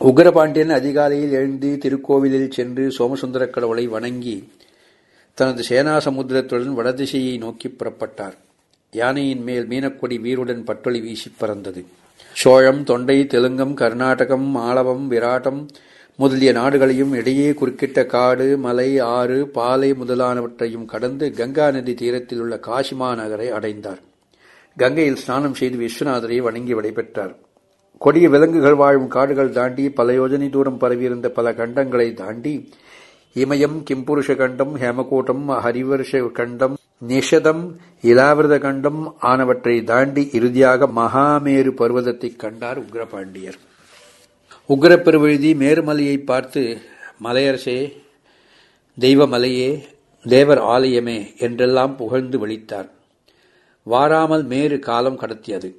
உக்ரபாண்டியன் அதிகாலையில் எழுந்து திருக்கோவிலில் சென்று சோமசுந்தர கடவுளை வணங்கி தனது சேனா சமுத்திரத்துடன் வடதிசையை நோக்கி புறப்பட்டார். யானையின் மேல் மீனக்கொடி வீருடன் பட்டொளி வீசி பறந்தது. சோழம் தொண்டை தெலுங்கம் கர்நாடகம் மாளவம் விராட்டம் முதலிய நாடுகளையும் இடையே குறுக்கிட்ட காடு மலை ஆறு பாலை முதலானவற்றையும் கடந்து கங்கா நதி தீரத்தில் உள்ள காசிமா நகரை அடைந்தார். கங்கையில் ஸ்நானம் செய்து விஸ்வநாதரை வணங்கி விடைபெற்றார். கொடிய விலங்குகள் வாழும் காடுகள் தாண்டி பல யோஜனை தூரம் பரவியிருந்த பல கண்டங்களை தாண்டி இமயம் கிம்புருஷ கண்டம் ஹேமகூட்டம் ஹரிவர்ஷ கண்டம் நிஷதம் இலாவிரத கண்டம் ஆனவற்றை தாண்டி இறுதியாக மகாமேரு பர்வதத்தை கண்டார் உக்ரபாண்டியர். உக்ரப்பெருவெழுதி மேருமலையை பார்த்து மலையரசே தெய்வமலையே தேவர் ஆலயமே என்றெல்லாம் புகழ்ந்து வெளித்தார் வாராமல் மேரு காலம் கடத்தியது.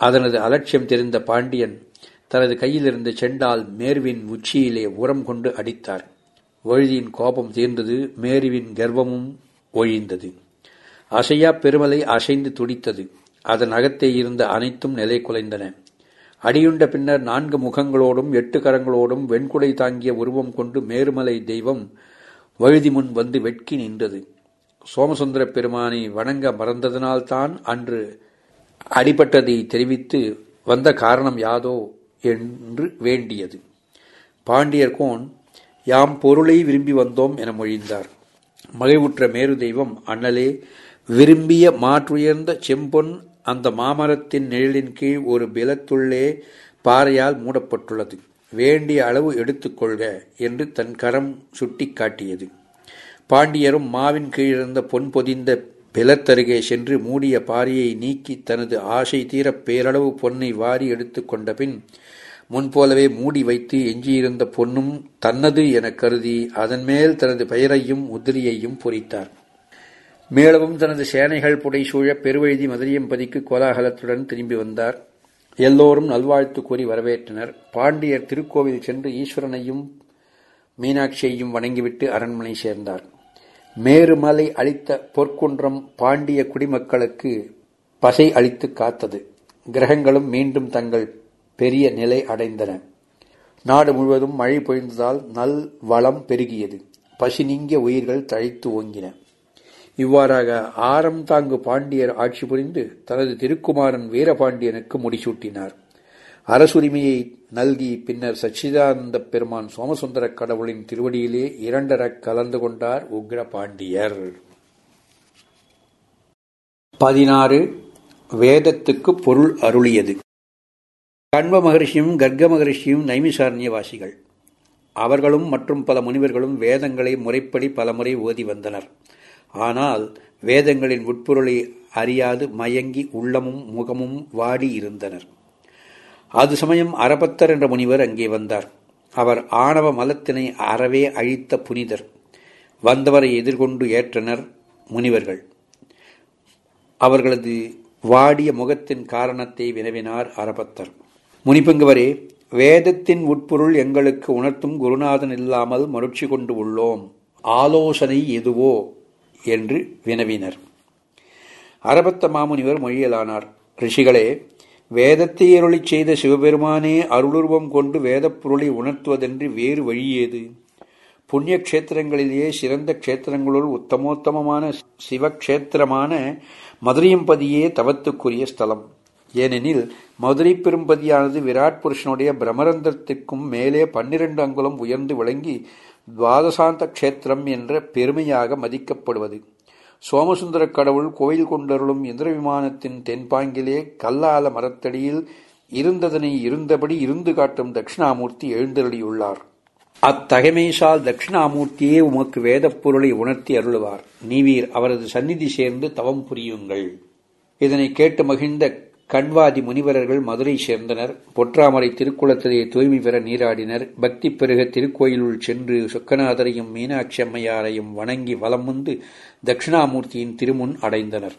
அதனது அலட்சியம் தெரிந்த பாண்டியன் தனது கையிலிருந்த செண்டால் மேருவின் உச்சியிலே உரம் கொண்டு அடித்தார். வழுதியின் கோபம் தீர்ந்தது மேருவின் கர்வமும் ஒழிந்தது. அசையா பெருமலை அசைந்து துடித்தது. அதன் அகத்தே இருந்த அனைத்தும் நிலை குலைந்தன. அடியுண்ட பின்னர் நான்கு முகங்களோடும் எட்டு கரங்களோடும் வெண்குடை தாங்கிய உருவம் கொண்டு மேருமலை தெய்வம் வழுதி முன் வந்து வெட்கி நின்றது. சோமசுந்தர பெருமானை வணங்க மறந்ததனால்தான் அன்று அடிபட்டதை தெரிவித்து வந்த காரணம் யாதோ என்று வேண்டியது. பாண்டியர் கோன் யாம் பொருளை விரும்பி வந்தோம் என மொழிந்தார். மகிழ்வுற்ற மேரு தெய்வம் அண்ணலே விரும்பிய மாற்றுயர்ந்த செம்பொன் அந்த மாமரத்தின் நிழலின் கீழ் ஒரு பிலத்துள்ளே பாறையால் மூடப்பட்டுள்ளது. வேண்டிய அளவு எடுத்துக்கொள்க என்று தன் கரம் சுட்டி காட்டியது. பாண்டியரும் மாவின் கீழிருந்த பொன் பொதிந்த பிளத்தருகே சென்று மூடிய பாரியை நீக்கி தனது ஆசை தீரப் பேரளவு பொன்னை வாரி எடுத்து கொண்ட பின் முன்போலவே மூடி வைத்து எஞ்சியிருந்த பொன்னும் தன்னது என கருதி அதன் மேல் தனது பெயரையும் உதிரியையும் பொறித்தார். மேலவும் தனது சேனைகள் புடைசூழ பெருவழுதி மதுரையம்பதிக்கு கோலாகலத்துடன் திரும்பி வந்தார். எல்லோரும் நல்வாழ்த்து கூறி வரவேற்றனர். பாண்டியர் திருக்கோவில் சென்று ஈஸ்வரனையும் மீனாட்சியையும் வணங்கிவிட்டு அரண்மனை சேர்ந்தார். மேருமலை அளித்த பொற்குன்றம் பாண்டிய குடிமக்களுக்கு பசை அளித்து காத்தது. கிரகங்களும் மீண்டும் தங்கள் பெரிய நிலை அடைந்தன. நாடு முழுவதும் மழை பொழிந்ததால் நல் வளம் பெருகியது. பசி நீங்கிய உயிர்கள் தழைத்து ஓங்கின. இவ்வாறாக ஆரம் தாங்கு பாண்டியர் ஆட்சி புரிந்து தனது திருக்குமாரன் வீரபாண்டியனுக்கு முடிசூட்டினார். அரசுரிமையை நல்கி பின்னர் சச்சிதானந்த பெருமான் சோமசுந்தர கடவுளின் திருவடியிலே இரண்டரக் கலந்து கொண்டார் உக்ரபாண்டியர் பதினாறு வேதத்துக்கு பொருள் அருளியது. கண்வ மகரிஷியும் கர்க்க மகரிஷியும் நைமிசாரண்யவாசிகள். அவர்களும் மற்றும் பல முனிவர்களும் வேதங்களை முறைப்படி பலமுறை ஓதி வந்தனர். ஆனால் வேதங்களின் உட்பொருளை அறியாது மயங்கி உள்ளமும் முகமும் வாடி இருந்தனர். அது சமயம் அரபத்தர் என்ற முனிவர் அங்கே வந்தார். அவர் ஆணவ மலத்தினை அறவே அழித்த புனிதர். வந்தவரை எதிர்கொண்டு ஏற்றனர் முனிவர்கள். அவர்களது வாடிய முகத்தின் காரணத்தை வினவினார் அரபத்தர். முனிப்பங்குவரே வேதத்தின் உட்பொருள் எங்களுக்கு உணர்த்தும் குருநாதன் இல்லாமல் மருட்சி கொண்டு உள்ளோம். ஆலோசனை எதுவோ? என்று வினவினர். அரபத்த மாமுனிவர் மொழியலானார். ரிஷிகளே வேதத்தை அருளிச் செய்த சிவபெருமானே அருளுருவம் கொண்டு வேதப் பொருளை உணர்த்துவதென்று வேறு வழியேது புண்ணிய கஷேத்திரங்களிலேயே சிறந்த க்ஷேத்திரங்களுள் உத்தமோத்தமமான சிவக்ஷேத்திரமான மதுரையம்பதியே தவத்துக்குரிய ஸ்தலம். ஏனெனில் மதுரை பெரும்பதியானது விராட் புருஷனுடைய பிரமரந்தத்திற்கும் மேலே பன்னிரண்டு அங்குலம் உயர்ந்து விளங்கி துவாதசாந்த க்ஷேத்திரம் என்ற பெருமையாக மதிக்கப்படுவது. சோமசுந்தர கடவுள் கோயில் கொண்டருளும் இந்திரவிமானத்தின் தென்பாங்கிலே கல்லால மரத்தடியில் இருந்ததனை இருந்தபடி இருந்து காட்டும் தட்சிணாமூர்த்தி எழுந்தருளியுள்ளார். அத்தகைமைசால் தட்சிணாமூர்த்தியே உமக்கு வேதப் பொருளை உணர்த்தி அருளுவார். நீவீர் அவரது சந்நிதி சேர்ந்து தவம் புரியுங்கள். இதனை கேட்டு மகிழ்ந்த கண்வாதி முனிவரர்கள் மதுரை சேர்ந்தனர். பொற்றாமரை திருக்குளத்திலே தூய்மை பெற நீராடினர். பக்தி பெருக திருக்கோயிலுள் சென்று சொக்கநாதரையும் மீனாட்சி அம்மையாரையும் வணங்கி வலம் வந்து தட்சிணாமூர்த்தியின் திருமுன் அடைந்தனர்.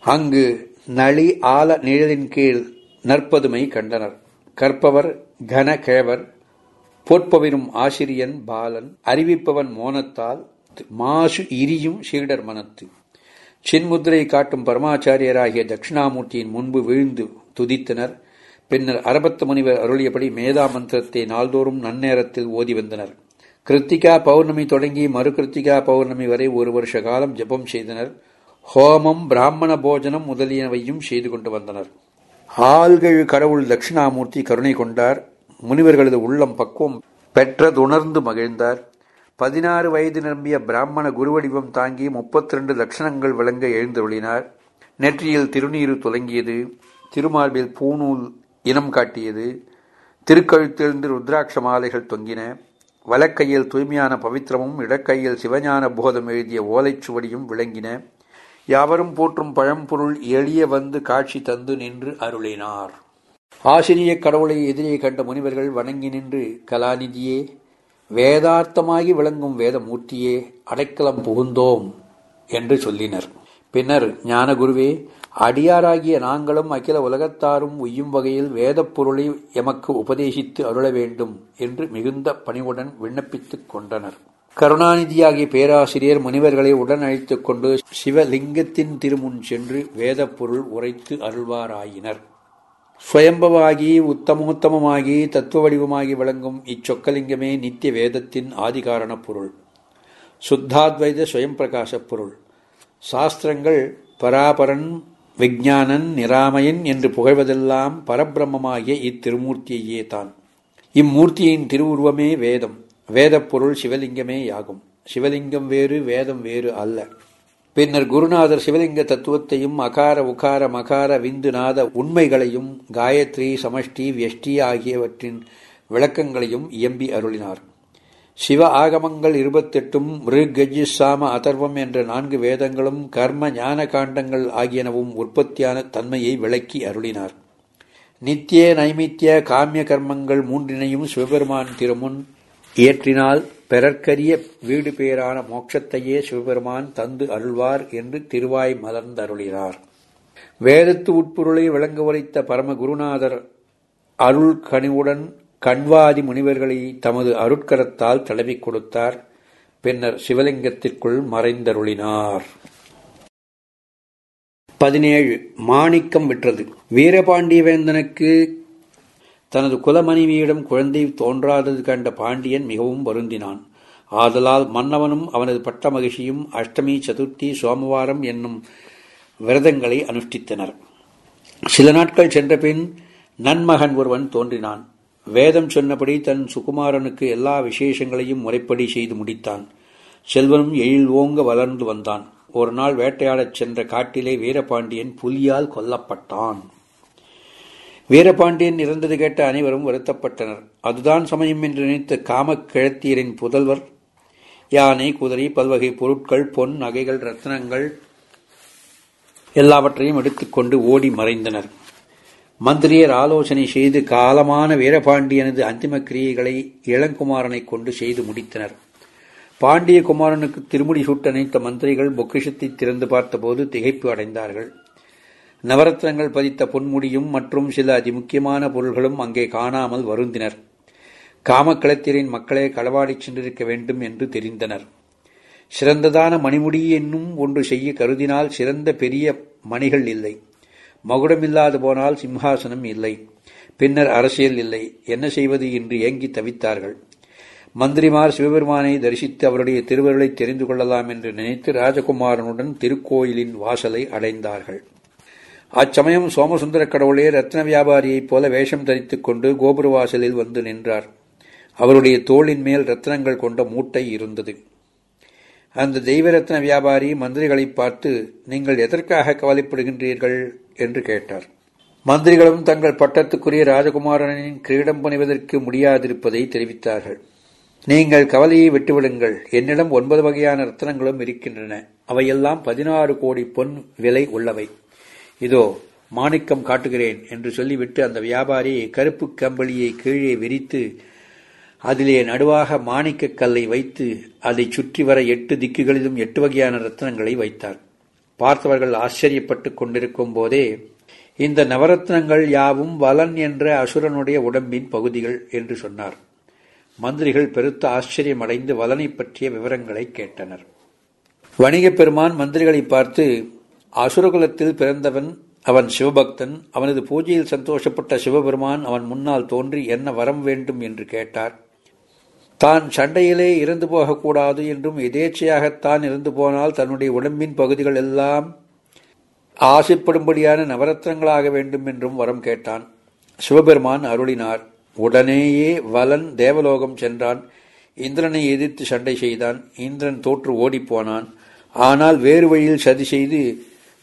அங்கு நளி ஆல நிழலின் கீழ் நற்பதுமை கண்டனர். கற்பவர் கன போற்பவரும் ஆசிரியன் பாலன் அறிவிப்பவன் மோனத்தால் மாசு இரியும் சீடர் மனத்து. சின்முத்திரை காட்டும் பரமாச்சாரியராகிய தட்சிணாமூர்த்தியின் முன்பு விழுந்து துதித்தனர். பின்னர் அரபத்து முனிவர் அருளியபடி மேதா மந்திரத்தை நாள்தோறும் நன்னேரத்தில் ஓதி வந்தனர். கிருத்திகா பௌர்ணமி தொடங்கி மறு கிருத்திகா பௌர்ணமி வரை ஒரு வருஷ காலம் ஜெபம் செய்தனர். ஹோமம் பிராமண போஜனம் முதலியவையும் செய்து கொண்டு வந்தனர். ஆள்கழு கடவுள் தட்சிணாமூர்த்தி கருணை கொண்டார். முனிவர்களது உள்ளம் பக்குவம் பெற்றதுணர்ந்து மகிழ்ந்தார். பதினாறு வயது நிரம்பிய பிராமண குருவடிவம் தாங்கி முப்பத்தி ரெண்டு லட்சணங்கள் விளங்க எழுந்தொழினார் நெற்றியில் திருநீரு துலங்கியது திருமார்பில் பூநூல் இனம் காட்டியது திருக்கழுத்திலிருந்து ருத்ராட்ச மாலைகள் தொங்கின வலக்கையில் தூய்மையான பவித்திரமும் இடக்கையில் சிவஞான போதம் எழுதிய ஓலைச்சுவடியும் விளங்கின. யாவரும் போற்றும் பழம்பொருள் எளிய வந்து காட்சி தந்து நின்று அருளினார். ஆசிரிய கடவுளை எதிரே கண்ட முனிவர்கள் வணங்கி நின்று கலாநிதியே வேதார்த்தமாகி விளங்கும் வேதமூர்த்தியே அடைக்கலம் புகுந்தோம் என்று சொல்லினர். பின்னர் ஞானகுருவே அடியாராகிய நாங்களும் அகில உலகத்தாரும் உய்யும் வகையில் வேதப் பொருளை எமக்கு உபதேசித்து அருள வேண்டும் என்று மிகுந்த பணிவுடன் விண்ணப்பித்துக் கொண்டனர். கருணாநிதியாகிய பேராசிரியர் முனிவர்களை உடன் அழைத்துக் கொண்டு சிவலிங்கத்தின் திருமுன் சென்று வேதப் பொருள் உரைத்து அருள்வாராயினர். சுயம்பவாகி உத்தமோத்தமமாகி தத்துவ வடிவமாகி விளங்கும் இச்சொக்கலிங்கமே நித்திய வேதத்தின் ஆதிகாரண பொருள். சுத்தாத்வைத சுயம் பிரகாச பொருள். சாஸ்திரங்கள் பராபரன் விஜானன் நிராமயன் என்று புகழ்வதெல்லாம் பரபிரம்மமாகிய இத்திருமூர்த்தியையே தான். இம்மூர்த்தியின் திருவுருவமே வேதம். வேதப் பொருள் சிவலிங்கமே யாகும். சிவலிங்கம் வேறு வேதம் வேறு அல்ல. பின்னர் குருநாதர் சிவலிங்க தத்துவத்தையும் அகார உகார மகார விந்துநாத உண்மைகளையும் காயத்ரி சமஷ்டி வியஷ்டி ஆகியவற்றின் விளக்கங்களையும் இயம்பி அருளினார். சிவ ஆகமங்கள் இருபத்தெட்டும் மிருகஜி சாம அதர்வம் என்ற நான்கு வேதங்களும் கர்ம ஞான காண்டங்கள் ஆகியனவும் உற்பத்தியான தன்மையை விளக்கி அருளினார். நித்திய நைமித்திய காமிய கர்மங்கள் மூன்றினையும் சிவபெருமான் திருமுன் இயற்றினால் பெறற்கரிய வீடு பேரான மோட்சத்தையே சிவபெருமான் தந்து அருள்வார் என்று திருவாய் மலர்ந்தருளினார். வேதத்து உட்பொருளை விளங்க உரைத்த பரம குருநாதர் அருள் கனிவுடன் கண்வாதி முனிவர்களை தமது அருட்கரத்தால் தடவிக் கொடுத்தார். பின்னர் சிவலிங்கத்திற்குள் மறைந்தருளினார். பதினேழு. மாணிக்கம் விற்றது. வீரபாண்டியவேந்தனுக்கு தனது குலமனைவியிடம் குழந்தை தோன்றாதது கண்ட பாண்டியன் மிகவும் வருந்தினான். ஆதலால் மன்னவனும் அவனது பட்ட மகிழ்ச்சியும் அஷ்டமி சதுர்த்தி சோமவாரம் என்னும் விரதங்களை அனுஷ்டித்தனர். சில நாட்கள் சென்றபின் நன்மகன் ஒருவன் தோன்றினான். வேதம் சொன்னபடி தன் சுகுமாரனுக்கு எல்லா விசேஷங்களையும் முறைப்படி செய்து முடித்தான். செல்வனும் எழில் ஓங்க வளர்ந்து வந்தான். ஒரு நாள் வேட்டையாடச் சென்ற காட்டிலே வீரபாண்டியன் புலியால் கொல்லப்பட்டான். வீரபாண்டியன் இறந்தது கேட்ட அனைவரும் வருத்தப்பட்டனர். அதுதான் சமயம் என்று நினைத்த காமக் கிழத்தியரின் புதல்வர் யானை குதிரை பல்வகை பொருட்கள் பொன் நகைகள் ரத்னங்கள் எல்லாவற்றையும் எடுத்துக்கொண்டு ஓடி மறைந்தனர். மந்திரியர் ஆலோசனை செய்து காலமான வீரபாண்டியனது அந்திம கிரியைகளை இளங்குமாரனை கொண்டு செய்து முடித்தனர். பாண்டிய குமாரனுக்கு திருமுடி சூட்ட அணைத்த மந்திரிகள் பொக்கிஷத்தை திறந்து பார்த்தபோது திகைப்பு அடைந்தார்கள். நவரத்னங்கள் பதித்த பொன்முடியும் மற்றும் சில அதிமுக்கியமான பொருள்களும் அங்கே காணாமல் வருந்தினர். காமக்களத்திரின் மக்களே களவாடிச் சென்றிருக்க வேண்டும் என்று தெரிந்தனர். சிறந்ததான மணிமுடி என்னும் ஒன்று செய்ய கருதினால் சிறந்த பெரிய மணிகள் இல்லை. மகுடமில்லாது போனால் சிம்ஹாசனம் இல்லை. பின்னர் அரசியல் இல்லை. என்ன செய்வது என்று ஏங்கி தவித்தார்கள். மந்திரிமார் சிவபெருமானை தரிசித்து அவருடைய திருவருளை தெரிந்து கொள்ளலாம் என்று நினைத்து ராஜகுமாரனுடன் திருக்கோயிலின் வாசலை அடைந்தார்கள். அச்சமயம் சோமசுந்தர கடவுளே ரத்ன வியாபாரியைப் போல வேஷம் தரித்துக் கொண்டு கோபுர வாசலில் வந்து நின்றார். அவருடைய தோளின் மேல் ரத்னங்கள் கொண்ட மூட்டை இருந்தது. அந்த தெய்வ ரத்ன வியாபாரி மந்திரிகளை பார்த்து நீங்கள் எதற்காக கவலைப்படுகின்றீர்கள்? என்று கேட்டார். மந்திரிகளும் தங்கள் பட்டத்துக்குரிய ராஜகுமாரனின் கிரீடம் பணிவதற்கு முடியாதிருப்பதை தெரிவித்தார்கள். நீங்கள் கவலையை விட்டுவிடுங்கள். என்னிடம் ஒன்பது வகையான ரத்னங்களும் இருக்கின்றன. அவையெல்லாம் பதினாறு கோடி பொன் விலை உள்ளவை. இதோ மாணிக்கம் காட்டுகிறேன் என்று சொல்லிவிட்டு அந்த வியாபாரி கருப்பு கம்பளியை கீழே விரித்து அதிலே நடுவாக மாணிக்கக் கல்லை வைத்து அதை சுற்றி வர எட்டு திக்குகளிலும் எட்டு வகையான ரத்னங்களை வைத்தார். பார்த்தவர்கள் ஆச்சரியப்பட்டுக் கொண்டிருக்கும் போதே இந்த நவரத்னங்கள் யாவும் வலன் என்ற அசுரனுடைய உடம்பின் பகுதிகள் என்று சொன்னார். மந்திரிகள் பெருத்த ஆச்சரியமடைந்து வலனை பற்றிய விவரங்களை கேட்டனர். வணிகப் பெருமான் மந்திரிகளை பார்த்து அசுரகுலத்தில் பிறந்தவன் அவன் சிவபக்தன் அவனது பூஜையில் சந்தோஷப்பட்ட சிவபெருமான் அவன் முன்னால் தோன்றி என்ன வரம் வேண்டும் என்று கேட்டார். தான் சண்டையிலே இறந்து போகக்கூடாது என்றும் எதேச்சையாகத்தான் இறந்து போனால் தன்னுடைய உடம்பின் பகுதிகள் எல்லாம் ஆசைப்படும்படியான நவரத்னங்களாக வேண்டும் என்றும் வரம் கேட்டான். சிவபெருமான் அருளினார். உடனேயே வலன் தேவலோகம் சென்றான். இந்திரனை எதிர்த்து சண்டை செய்தான். இந்திரன் தோற்று ஓடிப்போனான். ஆனால் வேறு வழியில் சதி செய்து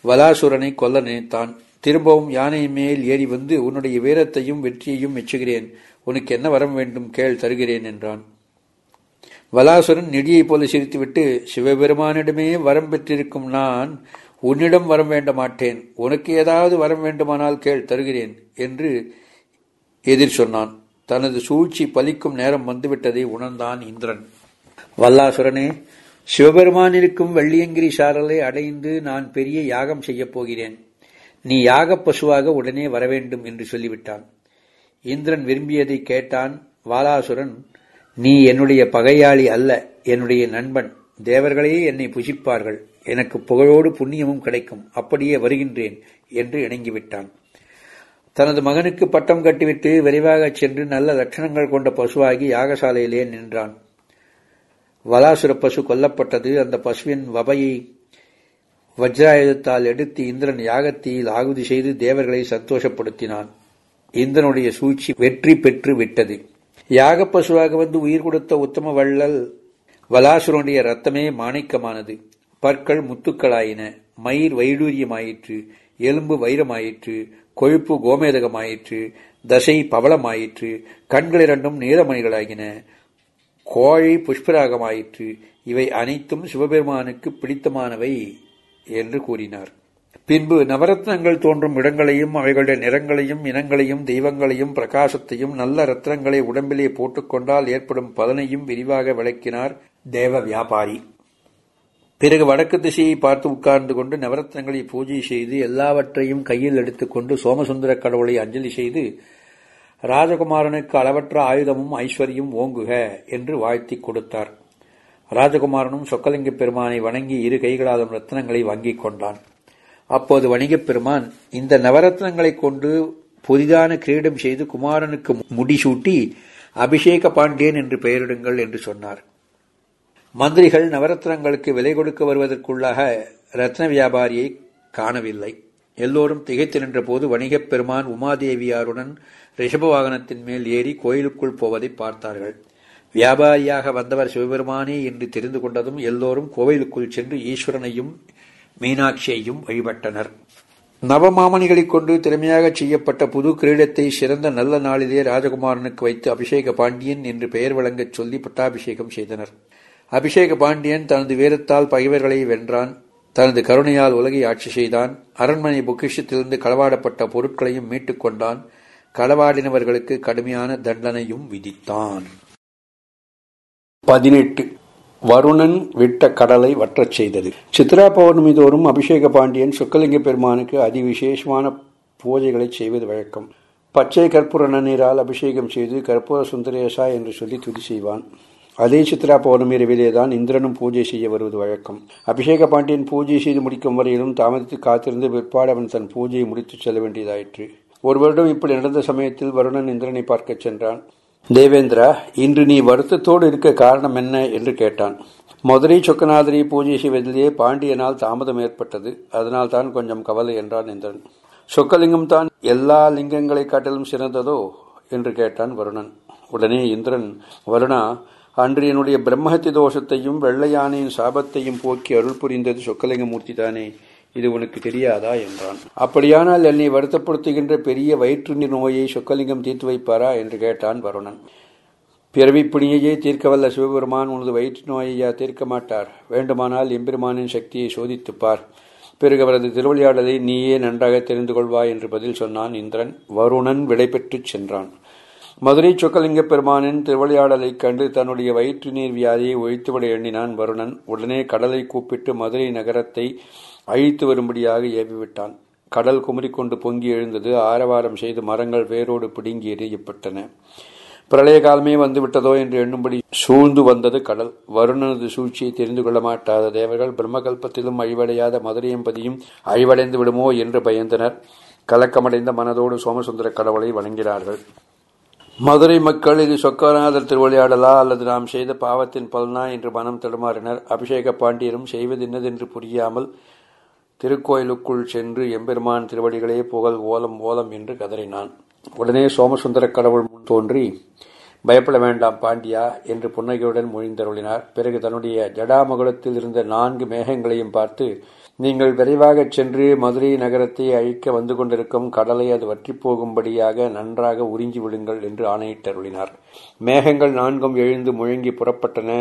வலாசுரனை கொல்ல நினைத்தான். திரும்பவும் யானை மேல் ஏறி வந்து உன்னுடைய வீரத்தையும் வெற்றியையும் மெச்சுகிறேன். உனக்கு என்ன வரம் வேண்டும் கேள் தருகிறேன் என்றான். வலாசுரன் நெடியைப் போல சிரித்துவிட்டு சிவபெருமானிடமே வரம் பெற்றிருக்கும் நான் உன்னிடம் வரம் வேண்ட மாட்டேன். உனக்கு ஏதாவது வரம் வேண்டுமானால் கேள் தருகிறேன் என்று எதிர் சொன்னான். தனது சூழ்ச்சி பலிக்கும் நேரம் வந்துவிட்டதை உணர்ந்தான் இந்திரன். வல்லாசுரனே சிவபெருமான் இருக்கும் வெள்ளியங்கிரி சாரலை அடைந்து நான் பெரிய யாகம் செய்யப் போகிறேன். நீ யாகப் பசுவாக உடனே வரவேண்டும் என்று சொல்லிவிட்டான். இந்திரன் விரும்பியதை கேட்டான். வாலாசுரன் நீ என்னுடைய பகையாளி அல்ல என்னுடைய நண்பன். தேவர்களே என்னை புசிப்பார்கள். எனக்கு புகழோடு புண்ணியமும் கிடைக்கும். அப்படியே வருகின்றேன் என்று இணங்கிவிட்டான். தனது மகனுக்கு பட்டம் கட்டிவிட்டு விரைவாகச் சென்று நல்ல லட்சணங்கள் கொண்ட பசுவாகி யாகசாலையிலே நின்றான். வலாசுர பசு கொல்லப்பட்டது. அந்த பசுவின் வபையை வஜ்ராயுதத்தால் எடுத்து இந்திரன் யாகத்தியில் ஆகுதி செய்து தேவர்களை சந்தோஷப்படுத்தினான். இந்திரனுடைய சூழ்ச்சி வெற்றி பெற்று விட்டது. யாக பசுவாக வந்து உயிர் கொடுத்த உத்தம வள்ளல் வலாசுரனுடைய ரத்தமே மாணிக்கமானது. பற்கள் முத்துக்களாயின. மயிர் வைடூரியமாயிற்று. எலும்பு வைரமாயிற்று. கொழுப்பு கோமேதகமாயிற்று. தசை பவளமாயிற்று. கண்கள் இரண்டும் நீலமணிகளாகின. கோழை புஷ்பராகமாயிற்று. இவை அனைத்தும் சிவபெருமானுக்கு பிடித்தமானவை என்று கூறினார். பின்பு நவரத்னங்கள் தோன்றும் இடங்களையும் அவைகளுடைய நிறங்களையும் இனங்களையும் தெய்வங்களையும் பிரகாசத்தையும் நல்ல ரத்னங்களை உடம்பிலே போட்டுக்கொண்டால் ஏற்படும் பலனையும் விரிவாக விளக்கினார் தேவ வியாபாரி. பிறகு வடக்கு திசையை பார்த்து உட்கார்ந்து கொண்டு நவரத்னங்களை பூஜை செய்து எல்லாவற்றையும் கையில் எடுத்துக்கொண்டு சோமசுந்தர கடவுளை அஞ்சலி செய்து ராஜகுமாரனுக்கு அளவற்ற ஆயுதமும் ஐஸ்வர்யம் ஓங்குக என்று வாழ்த்தி கொடுத்தார். ராஜகுமாரனும் சொக்கலிங்க பெருமானை வணங்கி இரு கைகளாலும் ரத்னங்களை வாங்கிக் கொண்டான். அப்போது வணிகப் பெருமான் இந்த நவரத்னங்களைக் கொண்டு புதிதான கிரீடம் செய்து குமாரனுக்கு முடிசூட்டி அபிஷேக பாண்டியன் என்று பெயரிடுங்கள் என்று சொன்னார். மந்திரிகள் நவரத்னங்களுக்கு விலை கொடுக்க வருவதற்குள்ளாக ரத்ன வியாபாரியை காணவில்லை. எல்லோரும் திகைத்து நின்றபோது வணிகப் பெருமான் உமாதேவியாருடன் ரிஷப வாகனத்தின் மேல் ஏறி கோயிலுக்குள் போவதை பார்த்தார்கள். வியாபாரியாக வந்தவர் சிவபெருமானே என்று தெரிந்து கொண்டதும் எல்லோரும் கோவிலுக்குள் சென்று ஈஸ்வரனையும் மீனாட்சியையும் வழிபட்டனர். நவமாமணிகளைக் கொண்டு திறமையாக செய்யப்பட்ட புது கிரீடத்தை சிறந்த நல்ல நாளிலே ராஜகுமாரனுக்கு வைத்து அபிஷேக பாண்டியன் என்று பெயர் வழங்கச் சொல்லி பட்டாபிஷேகம் செய்தனர். அபிஷேக பாண்டியன் தனது வீரத்தால் பகைவர்களை வென்றான். தனது கருணையால் உலகை ஆட்சி செய்தான். அரண்மனை பொக்கிஷத்திலிருந்து களவாடப்பட்ட பொருட்களையும் மீட்டுக் கொண்டான். களவாடினவர்களுக்கு கடுமையான தண்டனையும் விதித்தான். பதினெட்டு. வருணன் விட்ட கடலை வற்றச் செய்தது. சித்ரா பௌர்ணமி தோறும் அபிஷேக பாண்டியன் சுக்கலிங்க பெருமானுக்கு அதிவிசேஷமான பூஜைகளை செய்வது வழக்கம். பச்சை கற்பூர நன்னீரால் அபிஷேகம் செய்து கற்பூர சுந்தரேசா என்று சொல்லி துதி செய்வான். அதே சித்ரா பௌர்ணமி இரவிலேதான் இந்திரனும் பூஜை செய்ய வருவது வழக்கம். அபிஷேக பாண்டியன் பூஜை செய்து முடிக்கும் வரையிலும் தாமதித்து காத்திருந்து பிற்பாடு அவன் தன் பூஜையை முடித்துச் செல்ல வேண்டியதாயிற்று. ஒரு வருடம் இப்படி நடந்த சமயத்தில் வருணன் இந்திரனை பார்க்கச் சென்றான். தேவேந்திரா இன்று நீ வருத்தத்தோடு இருக்க காரணம் என்ன? என்று கேட்டான். மதுரை சொக்கநாதிரி பூஜை செய்வதிலேயே பாண்டியனால் தாமதம் ஏற்பட்டது. அதனால் தான் கொஞ்சம் கவலை என்றான் இந்திரன். சொக்கலிங்கம் தான் எல்லா லிங்கங்களை காட்டிலும் சிறந்ததோ? என்று கேட்டான் வருணன். உடனே இந்திரன் வருணா அன்று என்னுடைய பிரம்மஹத்தி தோஷத்தையும் வெள்ளை யானையின் சாபத்தையும் போக்கி அருள் புரிந்தது சொக்கலிங்கமூர்த்தி தானே? இது உனக்கு தெரியாதா என்றான். அப்படியானால் என்னை வருத்தப்படுத்துகின்ற பெரிய வயிற்று நீர் நோயை சொக்கலிங்கம் தீர்த்து வைப்பாரா என்று கேட்டான் வருணன். பிறவி பிணியையே தீர்க்கவல்ல சிவபெருமான் உனது வயிற்று நோயையா தீர்க்க மாட்டார். வேண்டுமானால் எம்பெருமானின் சக்தியை சோதித்துப்பார் பிறகு அவரது திருவிளையாடலை நீயே நன்றாக தெரிந்து கொள்வாய் என்று பதில் சொன்னான் இந்திரன். வருணன் விடைபெற்றுச் சென்றான். மதுரை சொக்கலிங்க பெருமானின் திருவிளையாடலைக் கண்டு தன்னுடைய வயிற்று நீர் வியாதியை ஒழித்துவிட எண்ணினான் வருணன். உடனே கடலை கூப்பிட்டு மதுரை நகரத்தை அழித்து வரும்படியாக ஏவிவிட்டான். கடல் குமரிக்கொண்டு பொங்கி எழுந்தது. ஆரவாரம் செய்து மரங்கள் வேரோடு பிடுங்கி எறியப்பட்டன பிரளய காலமே வந்துவிட்டதோ என்று எண்ணும்படி சூழ்ந்து வந்தது கடல். வருணனது சூழ்ச்சியை தெரிந்து கொள்ள மாட்டாத தேவர்கள் பிரம்மகல்பத்திலும் அழிவடையாத மதுரையம்பதியும் அழிவடைந்து விடுமோ என்று பயந்தனர். கலக்கமடைந்த மனதோடு சோமசுந்தர கடவுளை வணங்கினார்கள். மதுரை மக்கள் இது சொக்கநாதர் திருவிளையாடலா அல்லது நாம் செய்த பாவத்தின் பலனா என்று மனம் தடுமாறினர். அபிஷேக பாண்டியரும் செய்வதென்னதென்று புரியாமல் திருக்கோயிலுக்குள் சென்று எம்பெருமான் திருவடிகளே புகழ் ஓலம் ஓலம் என்று கதறினான். உடனே சோமசுந்தர கடவுள் முன் தோன்றி பயப்பட வேண்டாம் பாண்டியா என்று புன்னகையுடன் மொழிந்தருளினார். பிறகு தன்னுடைய ஜடாமகுலத்தில் இருந்த நான்கு மேகங்களையும் பார்த்து நீங்கள் விரைவாகச் சென்று மதுரை நகரத்தை அழிக்க வந்து கொண்டிருக்கும் கடலை அது வற்றி போகும்படியாக நன்றாக உறிஞ்சி விடுங்கள் என்று ஆணையிட்டருளினார். மேகங்கள் நான்கும் எழுந்து முழங்கி புறப்பட்டன.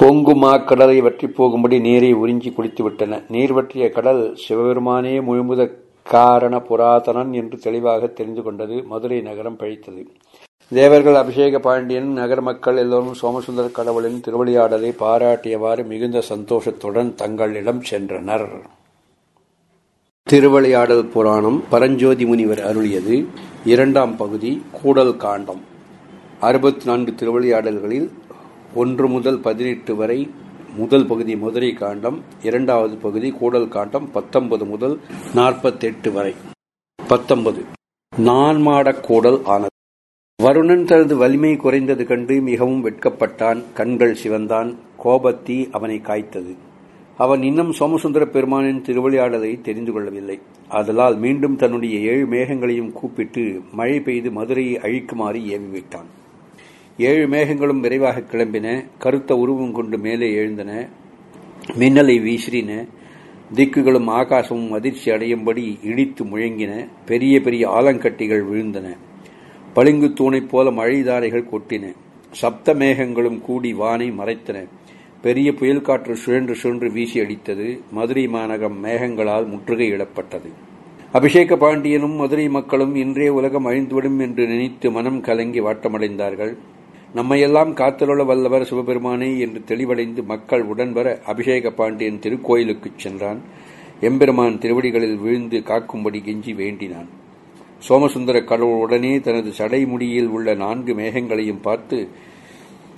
பொங்குமா கடலை வற்றி போகும்படி நீரை உறிஞ்சி குளித்துவிட்டன நீர் வற்றிய கடல் சிவபெருமானே முழுமுத காரண புராதனன் என்று தெளிவாக தெரிந்து கொண்டது மதுரை நகரம் பழித்தது. தேவர்கள் அபிஷேக பாண்டியன் நகர மக்கள் எல்லோரும் சோமசுந்தர கடவுளின் திருவிளையாடலை பாராட்டியவாறு மிகுந்த சந்தோஷத்துடன் தங்களிடம் சென்றனர். திருவிளையாடல் புராணம் பரஞ்சோதி முனிவர் அருளியது இரண்டாம் பகுதி கூடல் காண்டம். அறுபத்தி நான்கு திருவிளையாடல்களில் ஒன்று முதல் பதினெட்டு வரை முதல் பகுதி மதுரை காண்டம் இரண்டாவது பகுதி கூடல் காண்டம் பத்தொன்பது முதல் நாற்பத்தெட்டு வரை. பத்தொன்பது. நான்மாடக் கூடல் ஆனது. வருணன் தனது வலிமை குறைந்தது கண்டு மிகவும் வெட்கப்பட்டான் கண்கள் சிவந்தான் கோபத்தி அவனை காய்த்தது. அவன் இன்னும் சோமசுந்தர பெருமானின் திருவிளையாடலை தெரிந்து கொள்ளவில்லை. அதலால் மீண்டும் தன்னுடைய ஏழு மேகங்களையும் கூப்பிட்டு மழை பெய்து மதுரையை அழிக்குமாறு ஏவிவிட்டான். ஏழு மேகங்களும் விரைவாக கிளம்பின கருத்த உருவம் கொண்டு மேலே எழுந்தன மின்னலை வீசின திக்குகளும் ஆகாசமும் அதிர்ச்சி அடையும்படி இடித்து முழங்கின பெரிய பெரிய ஆலங்கட்டிகள் விழுந்தன. பளிங்கு தூணைப் போல மழைதாரைகள் கொட்டின. சப்த மேகங்களும் கூடி வானை மறைத்தன. பெரிய புயல் காற்று சுழன்று சுழன்று வீசி அடித்தது. மதுரை மாநகம் மேகங்களால் முற்றுகையிடப்பட்டது அபிஷேக பாண்டியனும் மதுரை மக்களும் இன்றே உலகம் அழிந்துவிடும் என்று நினைத்து மனம் கலங்கி வாட்டமடைந்தார்கள். நம்மையெல்லாம் காத்தருள வல்லவர் சிவபெருமானே என்று தெளிவடைந்து மக்கள் உடன்வர அபிஷேக பாண்டியன் திருக்கோயிலுக்குச் சென்றான். எம்பெருமான் திருவடிகளில் விழுந்து காக்கும்படி கெஞ்சி வேண்டினான். சோமசுந்தர கடவுள் உடனே தனது சடைமுடியில் உள்ள நான்கு மேகங்களையும் பார்த்து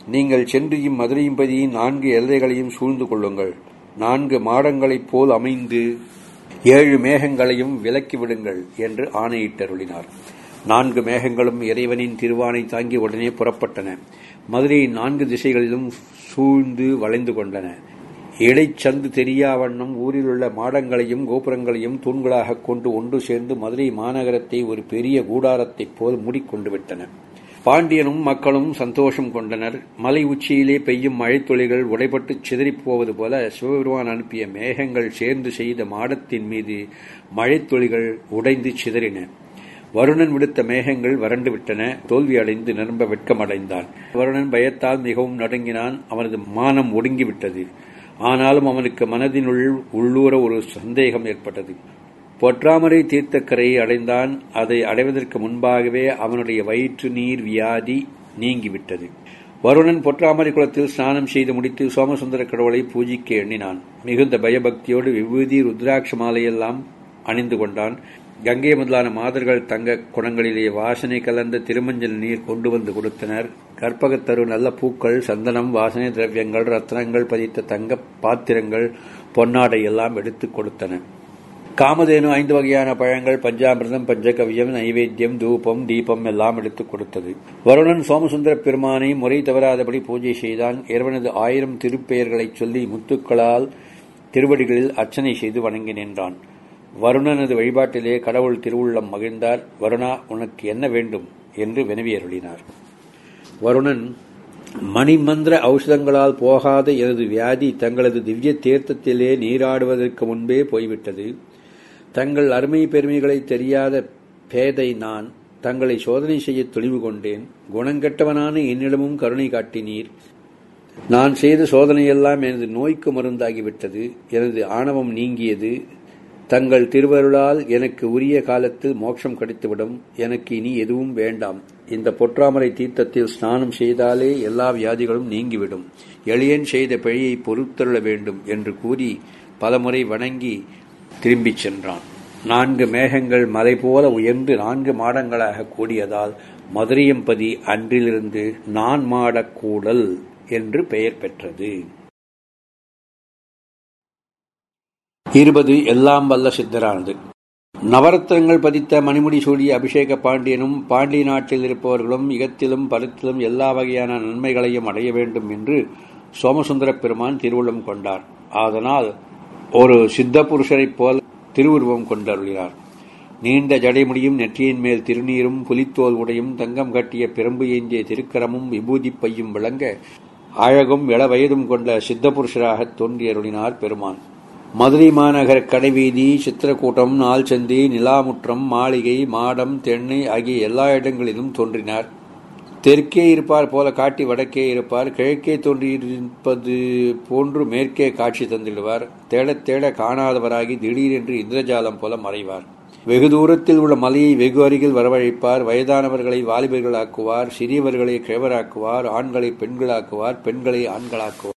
நீங்கள் சென்றியும் மதுரையும் பதியும் நான்கு எல்லைகளையும் சூழ்ந்து கொள்ளுங்கள். நான்கு மாடங்களைப் போல் அமைந்து ஏழு மேகங்களையும் விலக்கி விடுங்கள் என்று ஆணையிட்டருளினார். நான்கு மேகங்களும் இறைவனின் திருவானை தாங்கி உடனே புறப்பட்டன. மதுரையின் நான்கு திசைகளிலும் சூழ்ந்து வளைந்து கொண்டன. இடைச்சந்து தெரியா வண்ணம் ஊரில் உள்ள மாடங்களையும் கோபுரங்களையும் தூண்களாக கொண்டு ஒன்று சேர்ந்து மதுரை மாநகரத்தை ஒரு பெரிய கூடாரத்தைப் போல் மூடிக்கொண்டு விட்டன. பாண்டியனும் மக்களும் சந்தோஷம் கொண்டனர். மலை உச்சியிலே பெய்யும் மழைத்துளிகள் உடைபட்டு சிதறிப் போவது போல சிவபெருமான் அனுப்பிய மேகங்கள் சேர்ந்து செய்த மாடத்தின் மீது மழைத்துளிகள் உடைந்து சிதறின. வருணன் விடுத்த மேகங்கள் வறண்டு விட்டன. தோல்வி அடைந்து நிரம்ப வெட்கமடைந்தான். வருணன் பயத்தால் மிகவும் நடுங்கினான். அவனது மானம் ஒடுங்கிவிட்டது. ஆனாலும் அவனுக்கு மனதினுள் உள்ளூர ஒரு சந்தேகம் ஏற்பட்டது. பொற்றாமரை தீர்த்தக்கரையை அடைந்தான். அதை அடைவதற்கு முன்பாகவே அவனுடைய வயிற்று நீர் வியாதி நீங்கிவிட்டது. வருணன் பொற்றாமரை குளத்தில் ஸ்நானம் செய்து முடித்து சோமசுந்தர கடவுளை பூஜிக்க எண்ணினான். மிகுந்த பயபக்தியோடு விபூதி ருத்ராட்ச மாலையெல்லாம் அணிந்து கொண்டான். கங்கை முதலான மாதர்கள் தங்க குணங்களிலே வாசனை கலந்த திருமஞ்சள் நீர் கொண்டு வந்து கொடுத்தனர். கற்பகத்தரு நல்ல பூக்கள் சந்தனம் வாசனை திரவியங்கள் ரத்னங்கள் பதித்த தங்க பாத்திரங்கள் பொன்னாடை எல்லாம் எடுத்துக் கொடுத்தன. காமதேனு ஐந்து வகையான பழங்கள் பஞ்சாமிர்தம் பஞ்சகவியம் நைவேத்தியம் தூபம் தீபம் எல்லாம் எடுத்துக் கொடுத்தது. வருணன் சோமசுந்தர பெருமானை முறை தவறாதபடி பூஜை செய்தான். இறைவனது ஆயிரம் திருப்பெயர்களைச் சொல்லி முத்துக்களால் திருவடிகளில் அர்ச்சனை செய்து வணங்கி நின்றான். வருணனது வழிபாட்டிலே கடவுள் திருவுள்ளம் மகிழ்ந்தார் வருணா உனக்கு என்ன வேண்டும்? என்று வினவியருளினார் வருணன் மணிமந்திர ஔஷதங்களால் போகாத எனது வியாதி தங்களது திவ்ய தீர்த்தத்திலே நீராடுவதற்கு முன்பே போய்விட்டது. தங்கள் அருமை பெருமைகளை தெரியாத பேதை நான் தங்களை சோதனை செய்ய துணிவு கொண்டேன். குணங்கெட்டவனான என்னிடமும் கருணை காட்டினீர். நான் செய்த சோதனையெல்லாம் எனது நோய்க்கு மருந்தாகிவிட்டது. எனது ஆணவம் நீங்கியது. தங்கள் திருவருளால் எனக்கு உரிய காலத்தில் மோட்சம் கிடைத்துவிடும். எனக்கு இனி எதுவும் வேண்டாம். இந்த பொற்றாமரை தீர்த்தத்தில் ஸ்நானம் செய்தாலே எல்லா வியாதிகளும் நீங்கிவிடும். எளியன் செய்த பிழையை பொறுத்தருள வேண்டும் என்று கூறி பலமுறை வணங்கி திரும்பிச் சென்றான். நான்கு மேகங்கள் மலை போல உயர்ந்து நான்கு மாடங்களாக கூடியதால் மதுரையம்பதி அன்றிலிருந்து நான் மாடக்கூடல் என்று பெயர் பெற்றது. இருபது எல்லாம் வல்ல சித்தரானது. நவரத்னங்கள் பதித்த மணிமுடி சூடிய அபிஷேக பாண்டியனும் பாண்டிய நாட்டில் இருப்பவர்களும் இகத்திலும் பருத்திலும் எல்லா வகையான நன்மைகளையும் அடைய வேண்டும் என்று சோமசுந்தர பெருமான் திருவுள்ளம் கொண்டார். அதனால் ஒரு சித்த புருஷரைப் போல் திருவுருவம் கொண்டருளினார். நீண்ட ஜடைமுடியும் நெற்றியின் மேல் திருநீரும் புலித்தோல் உடையும் தங்கம் கட்டிய பெரும்பு ஏந்திய திருக்கரமும் விபூதி பையும் விளங்க அழகும் இளவயதும் கொண்ட சித்த புருஷராக தோன்றியருளினார் பெருமான். மதுரை மாநகர கடைவீதி சித்திரக்கூட்டம் நாள்சந்தி நிலாமுற்றம் மாளிகை மாடம் தென்னை ஆகிய எல்லா இடங்களிலும் தோன்றினார். தெற்கே இருப்பார் போல காட்டி வடக்கே இருப்பார். கிழக்கே தோன்றியிருப்பது போன்று மேற்கே காட்சி தந்திடுவார். தேடத் தேட காணாதவராகி திடீரென்று இந்திரஜாலம் போல மறைவார். வெகு தூரத்தில் உள்ள மலையை வெகு அருகில் வரவழைப்பார். வயதானவர்களை வாலிபர்களாக்குவார். சிறியவர்களை கிழவராக்குவார். ஆண்களை பெண்களாக்குவார். பெண்களை ஆண்களாக்குவார்.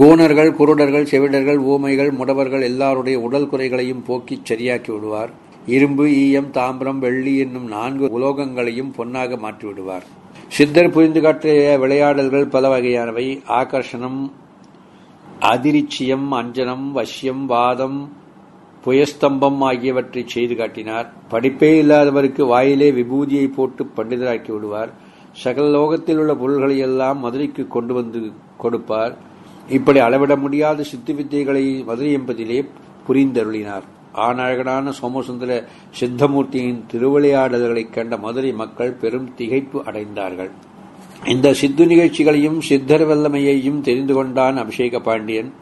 கோணர்கள் குருடர்கள் செவிடர்கள் ஊமைகள் முடவர்கள் எல்லாருடைய உடல் குறைகளையும் போக்கிச் சரியாக்கி விடுவார். இரும்பு ஈயம் தாம்பரம் வெள்ளி என்னும் நான்கு உலோகங்களையும் பொன்னாக மாற்றிவிடுவார் சித்தர் புரிந்து காட்டிய விளையாடல்கள் பல வகையானவை. ஆகர்ஷணம் அதிரிச்சியம் அஞ்சனம் வசியம் வாதம் புயஸ்தம்பம் ஆகியவற்றை செய்து காட்டினார். படிப்பே இல்லாதவருக்கு வாயிலே விபூதியை போட்டு பண்டிதராக்கி விடுவார். சகல லோகத்தில் உள்ள பொருள்களை எல்லாம் மதுரைக்கு கொண்டு வந்து கொடுப்பார். இப்படி அளவிட முடியாத சித்து வித்தைகளை மதுரை என்பதிலே புரிந்தருளினார். ஆனழகனான சோமசுந்தர சித்தமூர்த்தியின் திருவிளையாடல்களைக் கண்ட மதுரை மக்கள் பெரும் திகைப்பு அடைந்தார்கள். இந்த சித்து நிகழ்ச்சிகளையும் சித்தர் வல்லமையையும் தெரிந்து கொண்டான் அபிஷேக பாண்டியன்.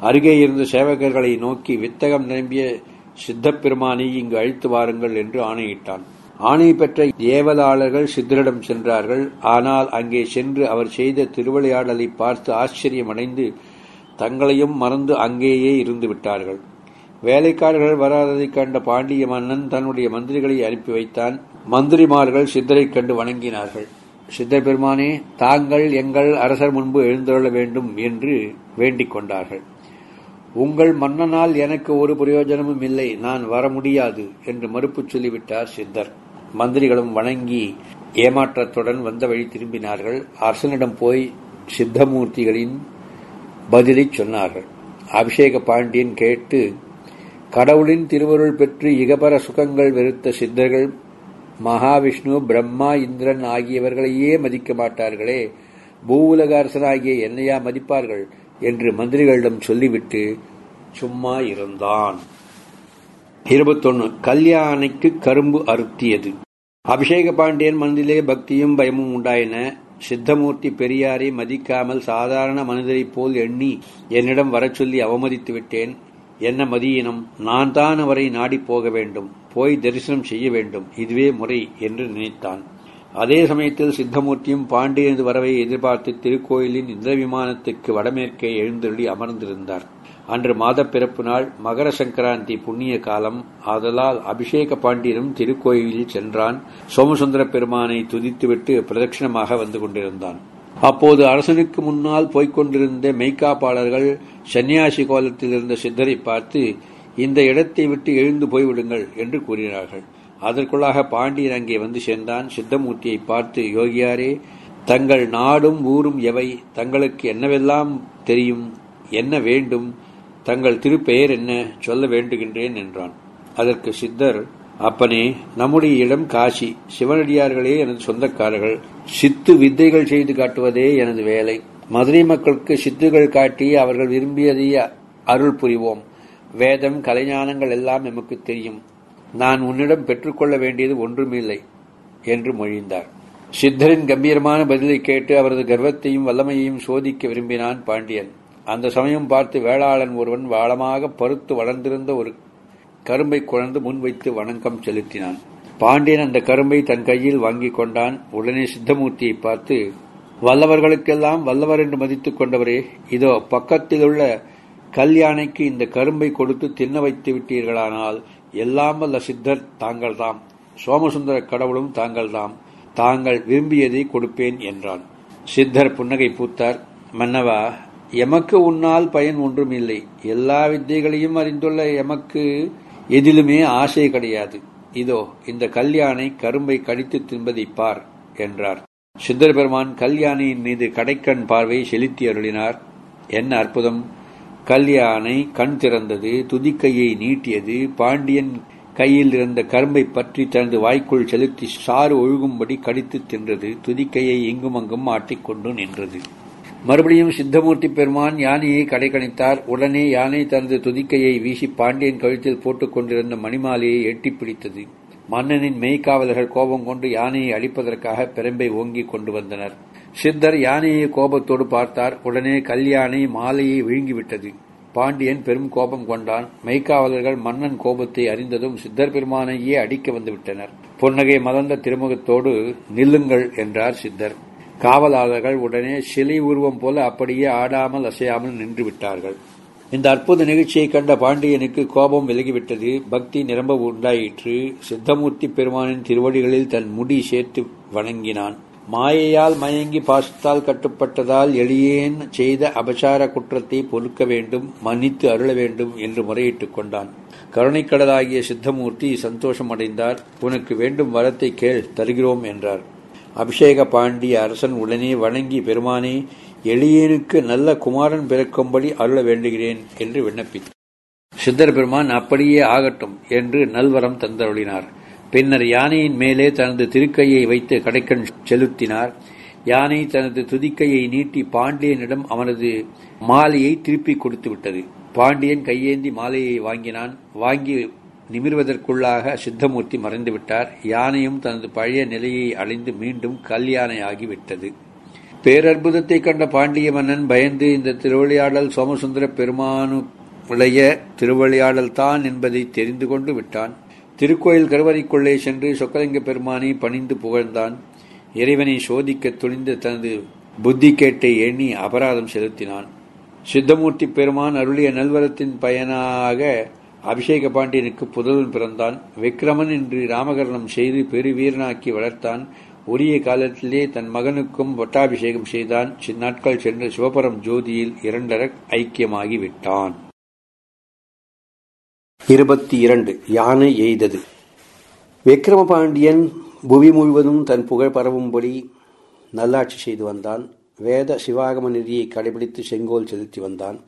அருகே இருந்த சேவகர்களை நோக்கி வித்தகம் நிரம்பிய சித்தப்பெருமானை இங்கு அழைத்து வாருங்கள் என்று ஆணையிட்டான். ஆணை பெற்ற ஏவலாளர்கள் சித்தரிடம் சென்றார்கள். ஆனால் அங்கே சென்று அவர் செய்த திருவிளையாடலை பார்த்து ஆச்சரியமடைந்து தங்களையும் மறந்து அங்கேயே இருந்து விட்டார்கள். வேலைக்காரர்கள் வராததைக் கண்ட பாண்டிய மன்னன் தன்னுடைய மந்திரிகளை அனுப்பி வைத்தான். மந்திரிமார்கள் சித்தரைக் கண்டு வணங்கினார்கள். சித்தர் பெருமானே தாங்கள் எங்கள் அரசர் முன்பு எழுந்தருள வேண்டும் என்று வேண்டிக் கொண்டார்கள். உங்கள் மன்னனால் எனக்கு ஒரு பிரயோஜனமும் இல்லை. நான் வர முடியாது என்று மறுப்பு சொல்லிவிட்டார் சித்தர். மந்திரிகளும் வணங்கி ஏமாற்றத்துடன் வந்த வழி திரும்பினார்கள். அரசனிடம் போய் சித்தமூர்த்திகளின் பதிலை சொன்னார்கள். அபிஷேக பாண்டியன் கேட்டு கடவுளின் திருவருள் பெற்று இகபர சுகங்கள் வெறுத்த சித்தர்கள் மகாவிஷ்ணு பிரம்மா இந்திரன் ஆகியவர்களையே மதிக்க மாட்டார்களே. பூவுலக அரசனாகிய என்னையா மதிப்பார்கள்? என்று மந்திரிகளிடம் சொல்லிவிட்டு சும்மா இருந்தான். இருபத்தொன்னு கல்யாணிக்கு கரும்பு அறுத்தியது. அபிஷேக பாண்டியன் மனதிலே பக்தியும் பயமும் உண்டாயின. சித்தமூர்த்தி பெரியாரை மதிக்காமல் சாதாரண மனிதரைப் போல் எண்ணி என்னிடம் வரச் சொல்லி அவமதித்து விட்டேன். என்ன மதியினம்? நான் தான் அவரை நாடிப் போக வேண்டும். போய் தரிசனம் செய்ய வேண்டும். இதுவே முறை என்று நினைத்தான். அதே சமயத்தில் சித்தமூர்த்தியும் பாண்டியனது வரவை எதிர்பார்த்து திருக்கோயிலின் இந்திர விமானத்துக்கு வடமேற்கே எழுந்தருளி அமர்ந்திருந்தார். அன்று மாதப்பிறப்பு நாள் மகர சங்கராந்தி புண்ணிய காலம். ஆதலால் அபிஷேக பாண்டியனும் திருக்கோயிலில் சென்றான். சோமசுந்தர பெருமானை துதித்துவிட்டு பிரதட்சிணமாக வந்து கொண்டிருந்தான். அப்போது அரசனுக்கு முன்னால் போய்க் கொண்டிருந்த மெய்காப்பாளர்கள் சன்னியாசி கோலத்தில் இருந்த சித்தரை பார்த்து இந்த இடத்தை விட்டு எழுந்து போய்விடுங்கள் என்று கூறினார்கள். அதற்குள்ளாக பாண்டியன் அங்கே வந்து சேர்ந்தான். சித்தமூர்த்தியை பார்த்து யோகியாரே தங்கள் நாடும் ஊரும் எவை? தங்களுக்கு என்னவெல்லாம் தெரியும்? என்ன வேண்டும்? தங்கள் திருப்பெயர் என்ன சொல்ல வேண்டுகின்றேன் என்றான். அதற்கு சித்தர் அப்பனே நம்முடைய இடம் காசி. சிவனடியார்களே எனது சொந்தக்காரர்கள். சித்து வித்தைகள் செய்து காட்டுவதே எனது வேலை. மதுரை மக்களுக்கு சித்துகள் காட்டி அவர்கள் விரும்பியதை அருள் புரிவோம். வேதம் கலைஞானங்கள் எல்லாம் எமக்கு தெரியும். நான் உன்னிடம் பெற்றுக்கொள்ள வேண்டியது ஒன்றுமில்லை என்று மொழிந்தார். சித்தரின் கம்பீரமான பதிலை கேட்டு அவரது கர்வத்தையும் வல்லமையையும் சோதிக்க விரும்பினான் பாண்டியன். அந்த சமயம் பார்த்து வேளாளன் ஒருவன் வாளமாக பருத்து வளர்ந்திருந்த ஒரு கரும்பை குழந்து முன்வைத்து வணக்கம் செலுத்தினான். பாண்டியன் அந்த கரும்பை தன் கையில் வாங்கிக் கொண்டான். உடனே சித்தமூர்த்தியை பார்த்து வல்லவர்களுக்கெல்லாம் வல்லவர் என்று மதித்துக் கொண்டவரே இதோ பக்கத்திலுள்ள கல்யாணைக்கு இந்த கரும்பை கொடுத்து தின்ன வைத்து விட்டீர்களானால் எல்லாம் வல்ல சித்தர் தாங்கள்தாம். சோமசுந்தர கடவுளும் தாங்கள்தாம். தாங்கள் விரும்பியதை கொடுப்பேன் என்றான். சித்தர் புன்னகை பூத்தார். மன்னவா எமக்கு உன்னால் பயன் ஒன்றும் இல்லை. எல்லா வித்தைகளையும் அறிந்துள்ள எமக்கு எதிலுமே ஆசை கிடையாது. இதோ இந்த கல்யாணை கரும்பை கடித்து தின்பதை பார் என்றார். சித்தர் பெருமான் கல்யாணியின் மீது கடைக்கண் பார்வை செலுத்தி அருளினார். என்ன அற்புதம்! கல்யாணை கண் திறந்தது துதிக்கையை நீட்டியது பாண்டியன் கையில் இருந்த கரும்பை பற்றி தனது வாய்க்குள் செலுத்தி சாறு ஒழுகும்படி கடித்து தின்றது துதிக்கையை இங்கும் அங்கும் ஆட்டிக்கொண்டு நின்றது. மறுபடியும் சித்தமூர்த்தி பெருமான் யானையை கடைக்கணித்தார். உடனே யானை தனது துதிக்கையை வீசி பாண்டியன் கழுத்தில் போட்டுக் கொண்டிருந்த மணிமாலையை எட்டிப் பிடித்தது. மன்னனின் மெய்க்காவலர்கள் கோபம் கொண்டு யானையை அழிப்பதற்காக பெரும்பை ஓங்கிக் கொண்டு வந்தனர். சித்தர் யானையை கோபத்தோடு பார்த்தார். உடனே கல்யாணை மாலையை விழுங்கிவிட்டது. பாண்டியன் பெரும் கோபம் கொண்டான். மெய்க்காவலர்கள் மன்னன் கோபத்தை அறிந்ததும் சித்தர் பெருமானையே அடிக்க வந்துவிட்டனர் பொன்னகை மலர்ந்த திருமுகத்தோடு நில்லுங்கள் என்றார் சித்தர். காவலாளர்கள் உடனே சிலை உருவம் போல அப்படியே ஆடாமல் அசையாமல் நின்று விட்டார்கள் இந்த அற்புத நிகழ்ச்சியை கண்ட பாண்டியனுக்கு கோபம் விலகிவிட்டது. பக்தி நிரம்ப உண்டாயிற்று. சித்தமூர்த்தி பெருமானின் திருவடிகளில் தன் முடி சேர்த்து வணங்கினான். மாயையால் மயங்கி பாசத்தால் கட்டுப்பட்டதால் எளியேன் செய்த அபசார குற்றத்தை பொறுக்க வேண்டும் மன்னித்து அருள வேண்டும் என்று முறையிட்டுக் கொண்டான். கருணைக்கடலாகிய சித்தமூர்த்தி சந்தோஷம் அடைந்தார் உனக்கு வேண்டும் வரத்தை கேள் தருகிறோம் என்றார். அபிஷேக பாண்டிய அரசன் உடனே வணங்கி பெருமானே எளியனுக்கு நல்ல குமாரன் பிறக்கும்படி அருள வேண்டுகிறேன் என்று விண்ணப்பித்தார் சித்தர் பெருமான் அப்படியே ஆகட்டும் என்று நல்வரம் தந்தருளினார். பின்னர் யானையின் மேலே தனது திருக்கையை வைத்து கடைக்கண் செலுத்தினார். யானை தனது துதிக்கையை நீட்டி பாண்டியனிடம் அவனது மாலையை திருப்பிக் கொடுத்து விட்டது பாண்டியன் கையேந்தி மாலையை வாங்கினான். வாங்கி நிமிர்வதற்குள்ளாக சித்தமூர்த்தி மறைந்துவிட்டார். யானையும் தனது பழைய நிலையை அழிந்து மீண்டும் கல்யாணையாகிவிட்டது. பேரற்புதத்தை கண்ட பாண்டிய மன்னன் பயந்து இந்த திருவிளையாடல் சோமசுந்தர பெருமானுடைய திருவிளையாடல் தான் என்பதை தெரிந்து கொண்டு விட்டான். திருக்கோயில் கருவறைக்குள்ளே சென்று சொக்கலிங்க பெருமானை பணிந்து புகழ்ந்தான். இறைவனை சோதிக்க துணிந்து தனது புத்தி கேட்டை எண்ணி அபராதம் செலுத்தினான். சித்தமூர்த்தி பெருமான் அருளிய நல்வரத்தின் பயனாக அபிஷேக பாண்டியனுக்கு புதல்வன் பிறந்தான். விக்ரமன் என்று ராமகரணம் செய்து பெருவீரனாக்கி வளர்த்தான். உரிய காலத்திலே தன் மகனுக்கும் பட்டாபிஷேகம் செய்தான். சின்னாட்கள் சென்று சிவபரம் ஜோதியில் இரண்டர ஐக்கியமாகி விட்டான். இருபத்தி இரண்டு யானை எய்தது. விக்ரமபாண்டியன் புவி முழுவதும் தன் புகழ் பரவும்படி நல்லாட்சி செய்து வந்தான். வேத சிவாகம நிதியை கடைபிடித்து செங்கோல் செலுத்தி வந்தான்.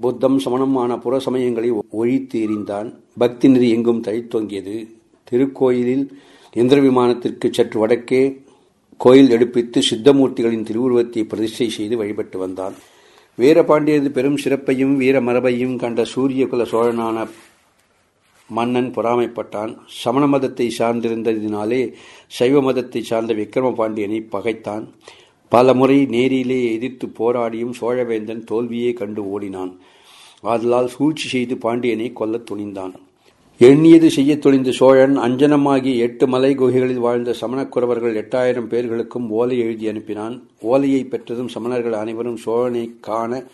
புத்தம் சமணமான புற சமயங்களை ஒழித்து எறிந்தான் பக்தி நிதி எங்கும் தழைத்தோங்கியது. திருக்கோயிலில் இந்திர விமானத்திற்கு சற்று வடக்கே கோயில் எடுப்பித்து சித்தமூர்த்திகளின் திருவுருவத்தை பிரதிஷ்டை செய்து வழிபட்டு வந்தான். வீரபாண்டியது பெரும் சிறப்பையும் வீர மரபையும் கண்ட சூரியகுல சோழனான மன்னன் பொறாமைப்பட்டான். சமண மதத்தை சார்ந்திருந்ததினாலே சைவ மதத்தை சார்ந்த விக்ரம பாண்டியனை பகைத்தான். பல முறை நேரிலே எதிர்த்து போராடியும் சோழவேந்தன் தோல்வியே கண்டு ஓடினான். ஆதலால் சூழ்ச்சி செய்து பாண்டியனை கொல்லத் துணிந்தான். எண்ணியது செய்யத் துணிந்த சோழன் அஞ்சனமாகி எட்டு மலை குகைகளில் வாழ்ந்த சமணக்குறவர்கள் எட்டாயிரம் பேர்களுக்கும் ஓலை எழுதி அனுப்பினான். ஓலையை பெற்றதும் சமணர்கள் அனைவரும் சோழனை காண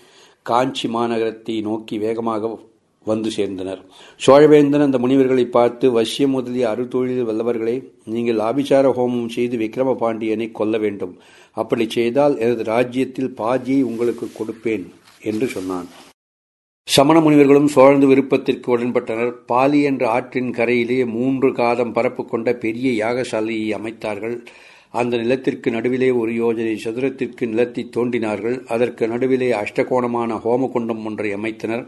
காஞ்சி மாநகரத்தை நோக்கி வேகமாக வந்து சேர்ந்தனர். சோழவேந்தன் அந்த முனிவர்களை பார்த்து வசியம் முதலிய அறுத்தொழில் வல்லவர்களே நீங்கள் ஆபிசார ஹோமம் செய்து விக்ரம பாண்டியனை கொல்ல வேண்டும். அப்படி செய்தால் எனது ராஜ்யத்தில் பாதியை உங்களுக்கு கொடுப்பேன் என்று சொன்னான். சமண முனிவர்களும் சோழந்து விருப்பத்திற்கு உடன்பட்டனர். பாலி என்ற ஆற்றின் கரையிலே மூன்று காதம் பரப்பு கொண்ட பெரிய யாகசாலையை அமைத்தார்கள். அந்த நிலத்திற்கு நடுவிலே ஒரு யோஜனை சதுரத்திற்கு நிலத்தை தோண்டினார்கள். அதற்கு நடுவிலே அஷ்டகோணமான ஹோமகுண்டம் ஒன்றை அமைத்தனர்.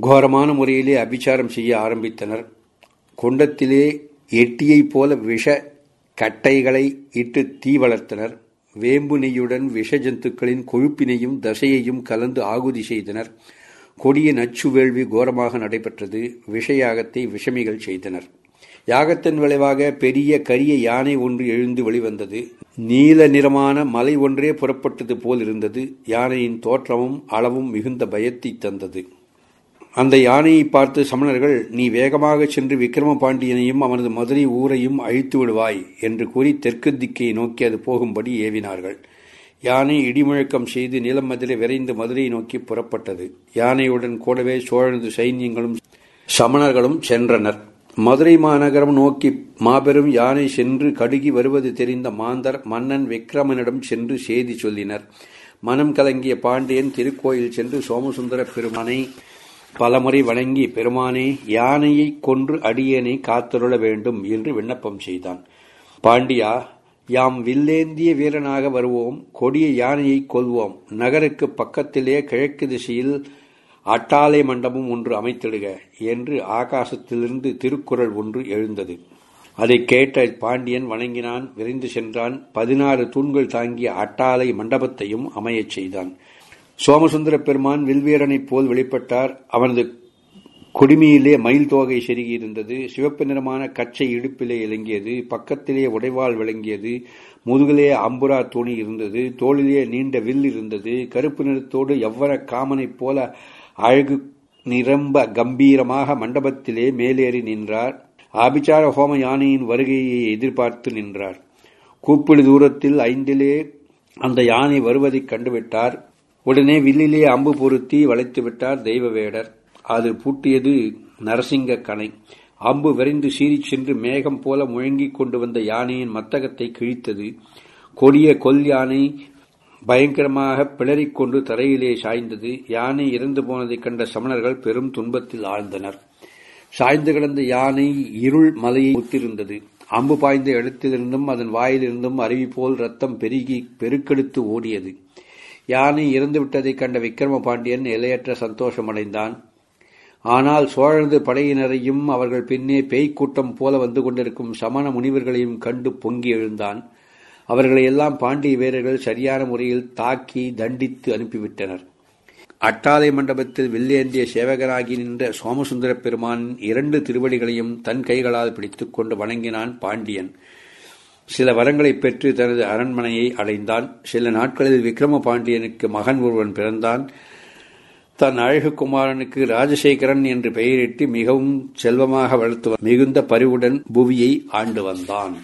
கோரமான முறையிலே அபிச்சாரம் செய்ய ஆரம்பித்தனர். குண்டத்திலே எட்டியைப் போல விஷ கட்டைகளை இட்டு தீ வளர்த்தனர். வேம்பு நெய்யுடன் விஷ ஜந்துக்களின் கொழுப்பினையும் தசையையும் கலந்து ஆகுதி செய்தனர். கொடிய நச்சு வேள்வி கோரமாக நடைபெற்றது. விஷயாகத்தை விஷமிகள் செய்தனர். யாகத்தின் விளைவாக பெரிய கரிய யானை ஒன்று எழுந்து வெளிவந்தது. நீல நிறமான மலை ஒன்றே புறப்பட்டது போல் இருந்தது யானையின் தோற்றமும் அளவும் மிகுந்த பயத்தை தந்தது. அந்த யானையை பார்த்து சமணர்கள் நீ வேகமாக சென்று விக்ரம பாண்டியனையும் அவனது மதுரை ஊரையும் அழித்து விடுவாய் என்று கூறி தெற்கு திக்கை நோக்கி அது போகும்படி ஏவினார்கள். யானை இடிமுழக்கம் செய்து நிலம் மதிலை விரைந்து மதுரையை நோக்கி புறப்பட்டது. யானையுடன் கூடவே சோழனது சைன்யங்களும் சமணர்களும் சென்றனர். மதுரை மாநகரம் நோக்கி மாபெரும் யானை சென்று கடுகி வருவது தெரிந்த மாந்தர் மன்னன் விக்ரமனிடம் சென்று செய்தி சொல்லினர். மனம் கலங்கிய பாண்டியன் திருக்கோயில் சென்று சோமசுந்தர பெருமானை பலமுறை வணங்கி பெருமானே யானையை கொன்று அடியனை காத்தருள வேண்டும் என்று விண்ணப்பம் செய்தான். பாண்டியா யாம் வில்லேந்திய வீரனாக வருவோம் கொடிய யானையை கொல்வோம். நகருக்கு பக்கத்திலே கிழக்கு திசையில் அட்டாலை மண்டபம் ஒன்று அமைத்திடுக என்று ஆகாசத்திலிருந்து திருக்குறள் ஒன்று எழுந்தது. அதை கேட்ட பாண்டியன் வணங்கினான் விரைந்து சென்றான். பதினாறு தூண்கள் தாங்கிய அட்டாலை மண்டபத்தையும் அமையச் செய்தான். சோமசுந்தர பெருமான் வில்வீரனைப் போல் வெளிப்பட்டார். அவனது குடிமையிலே மயில் தோகை செருகியிருந்தது சிவப்பு நிறமான கச்சை இடுப்பிலே இலங்கியது. பக்கத்திலே உடைவாள் விளங்கியது. முதுகிலே அம்புரா துணி இருந்தது. தோளிலே நீண்ட வில் இருந்தது. கருப்பு நிறத்தோடு எவ்வர காமனைப் போல அழகு நிரம்ப கம்பீரமாக மண்டபத்திலே மேலேறி நின்றார். ஆபிச்சார ஹோம யானையின் வருகையை எதிர்பார்த்து நின்றார். கூப்பிடு தூரத்தில் ஐந்திலே அந்த யானை வருவதைக் கண்டுவிட்டார். உடனே வில்லிலே அம்பு பொருத்தி வளைத்து விட்டார் தெய்வவேடர். அது பூட்டியது நரசிங்க கணை அம்பு விரைந்து சீறிச் சென்று மேகம் போல முழங்கிக் கொண்டு வந்த யானையின் மத்தகத்தை கிழித்தது. கொடிய கொல் யானை பயங்கரமாக பிளறிக்கொண்டு தரையிலே சாய்ந்தது. யானை இறந்து போனதைக் கண்ட சமணர்கள் பெரும் துன்பத்தில் ஆழ்ந்தனர். சாய்ந்து கிடந்த யானை இருள் மலையை ஒத்திருந்தது. அம்பு பாய்ந்த இடத்திலிருந்தும் அதன் வாயிலிருந்தும் அருவி போல் ரத்தம் பெருகி பெருக்கெடுத்து ஓடியது. யானை இறந்துவிட்டதைக் கண்ட விக்ரம பாண்டியன் எல்லையற்ற சந்தோஷமடைந்தான். ஆனால் சோழனது படையினரையும் அவர்கள் பின்னே பேய்க்கூட்டம் போல வந்து கொண்டிருக்கும் சமண முனிவர்களையும் கண்டு பொங்கி எழுந்தான். அவர்களை எல்லாம் பாண்டிய வீரர்கள் சரியான முறையில் தாக்கி தண்டித்து அனுப்பிவிட்டனர். அட்டாலை மண்டபத்தில் வில்லேந்திய சேவகராகி நின்ற சோமசுந்தர பெருமான் இரண்டு திருவடிகளையும் தன் கைகளால் பிடித்துக் கொண்டு வணங்கினான் பாண்டியன். சில வரங்களை பெற்று தனது அரண்மனையை அடைந்தான். சில நாட்களில் விக்ரம பாண்டியனுக்கு மகன் ஒருவன் பிறந்தான். தன் அழகு குமாரனுக்கு ராஜசேகரன் என்று பெயரிட்டு மிகவும் செல்வமாக வளர்த்து மிகுந்த பரிவுடன் புவியை ஆண்டு வந்தான்.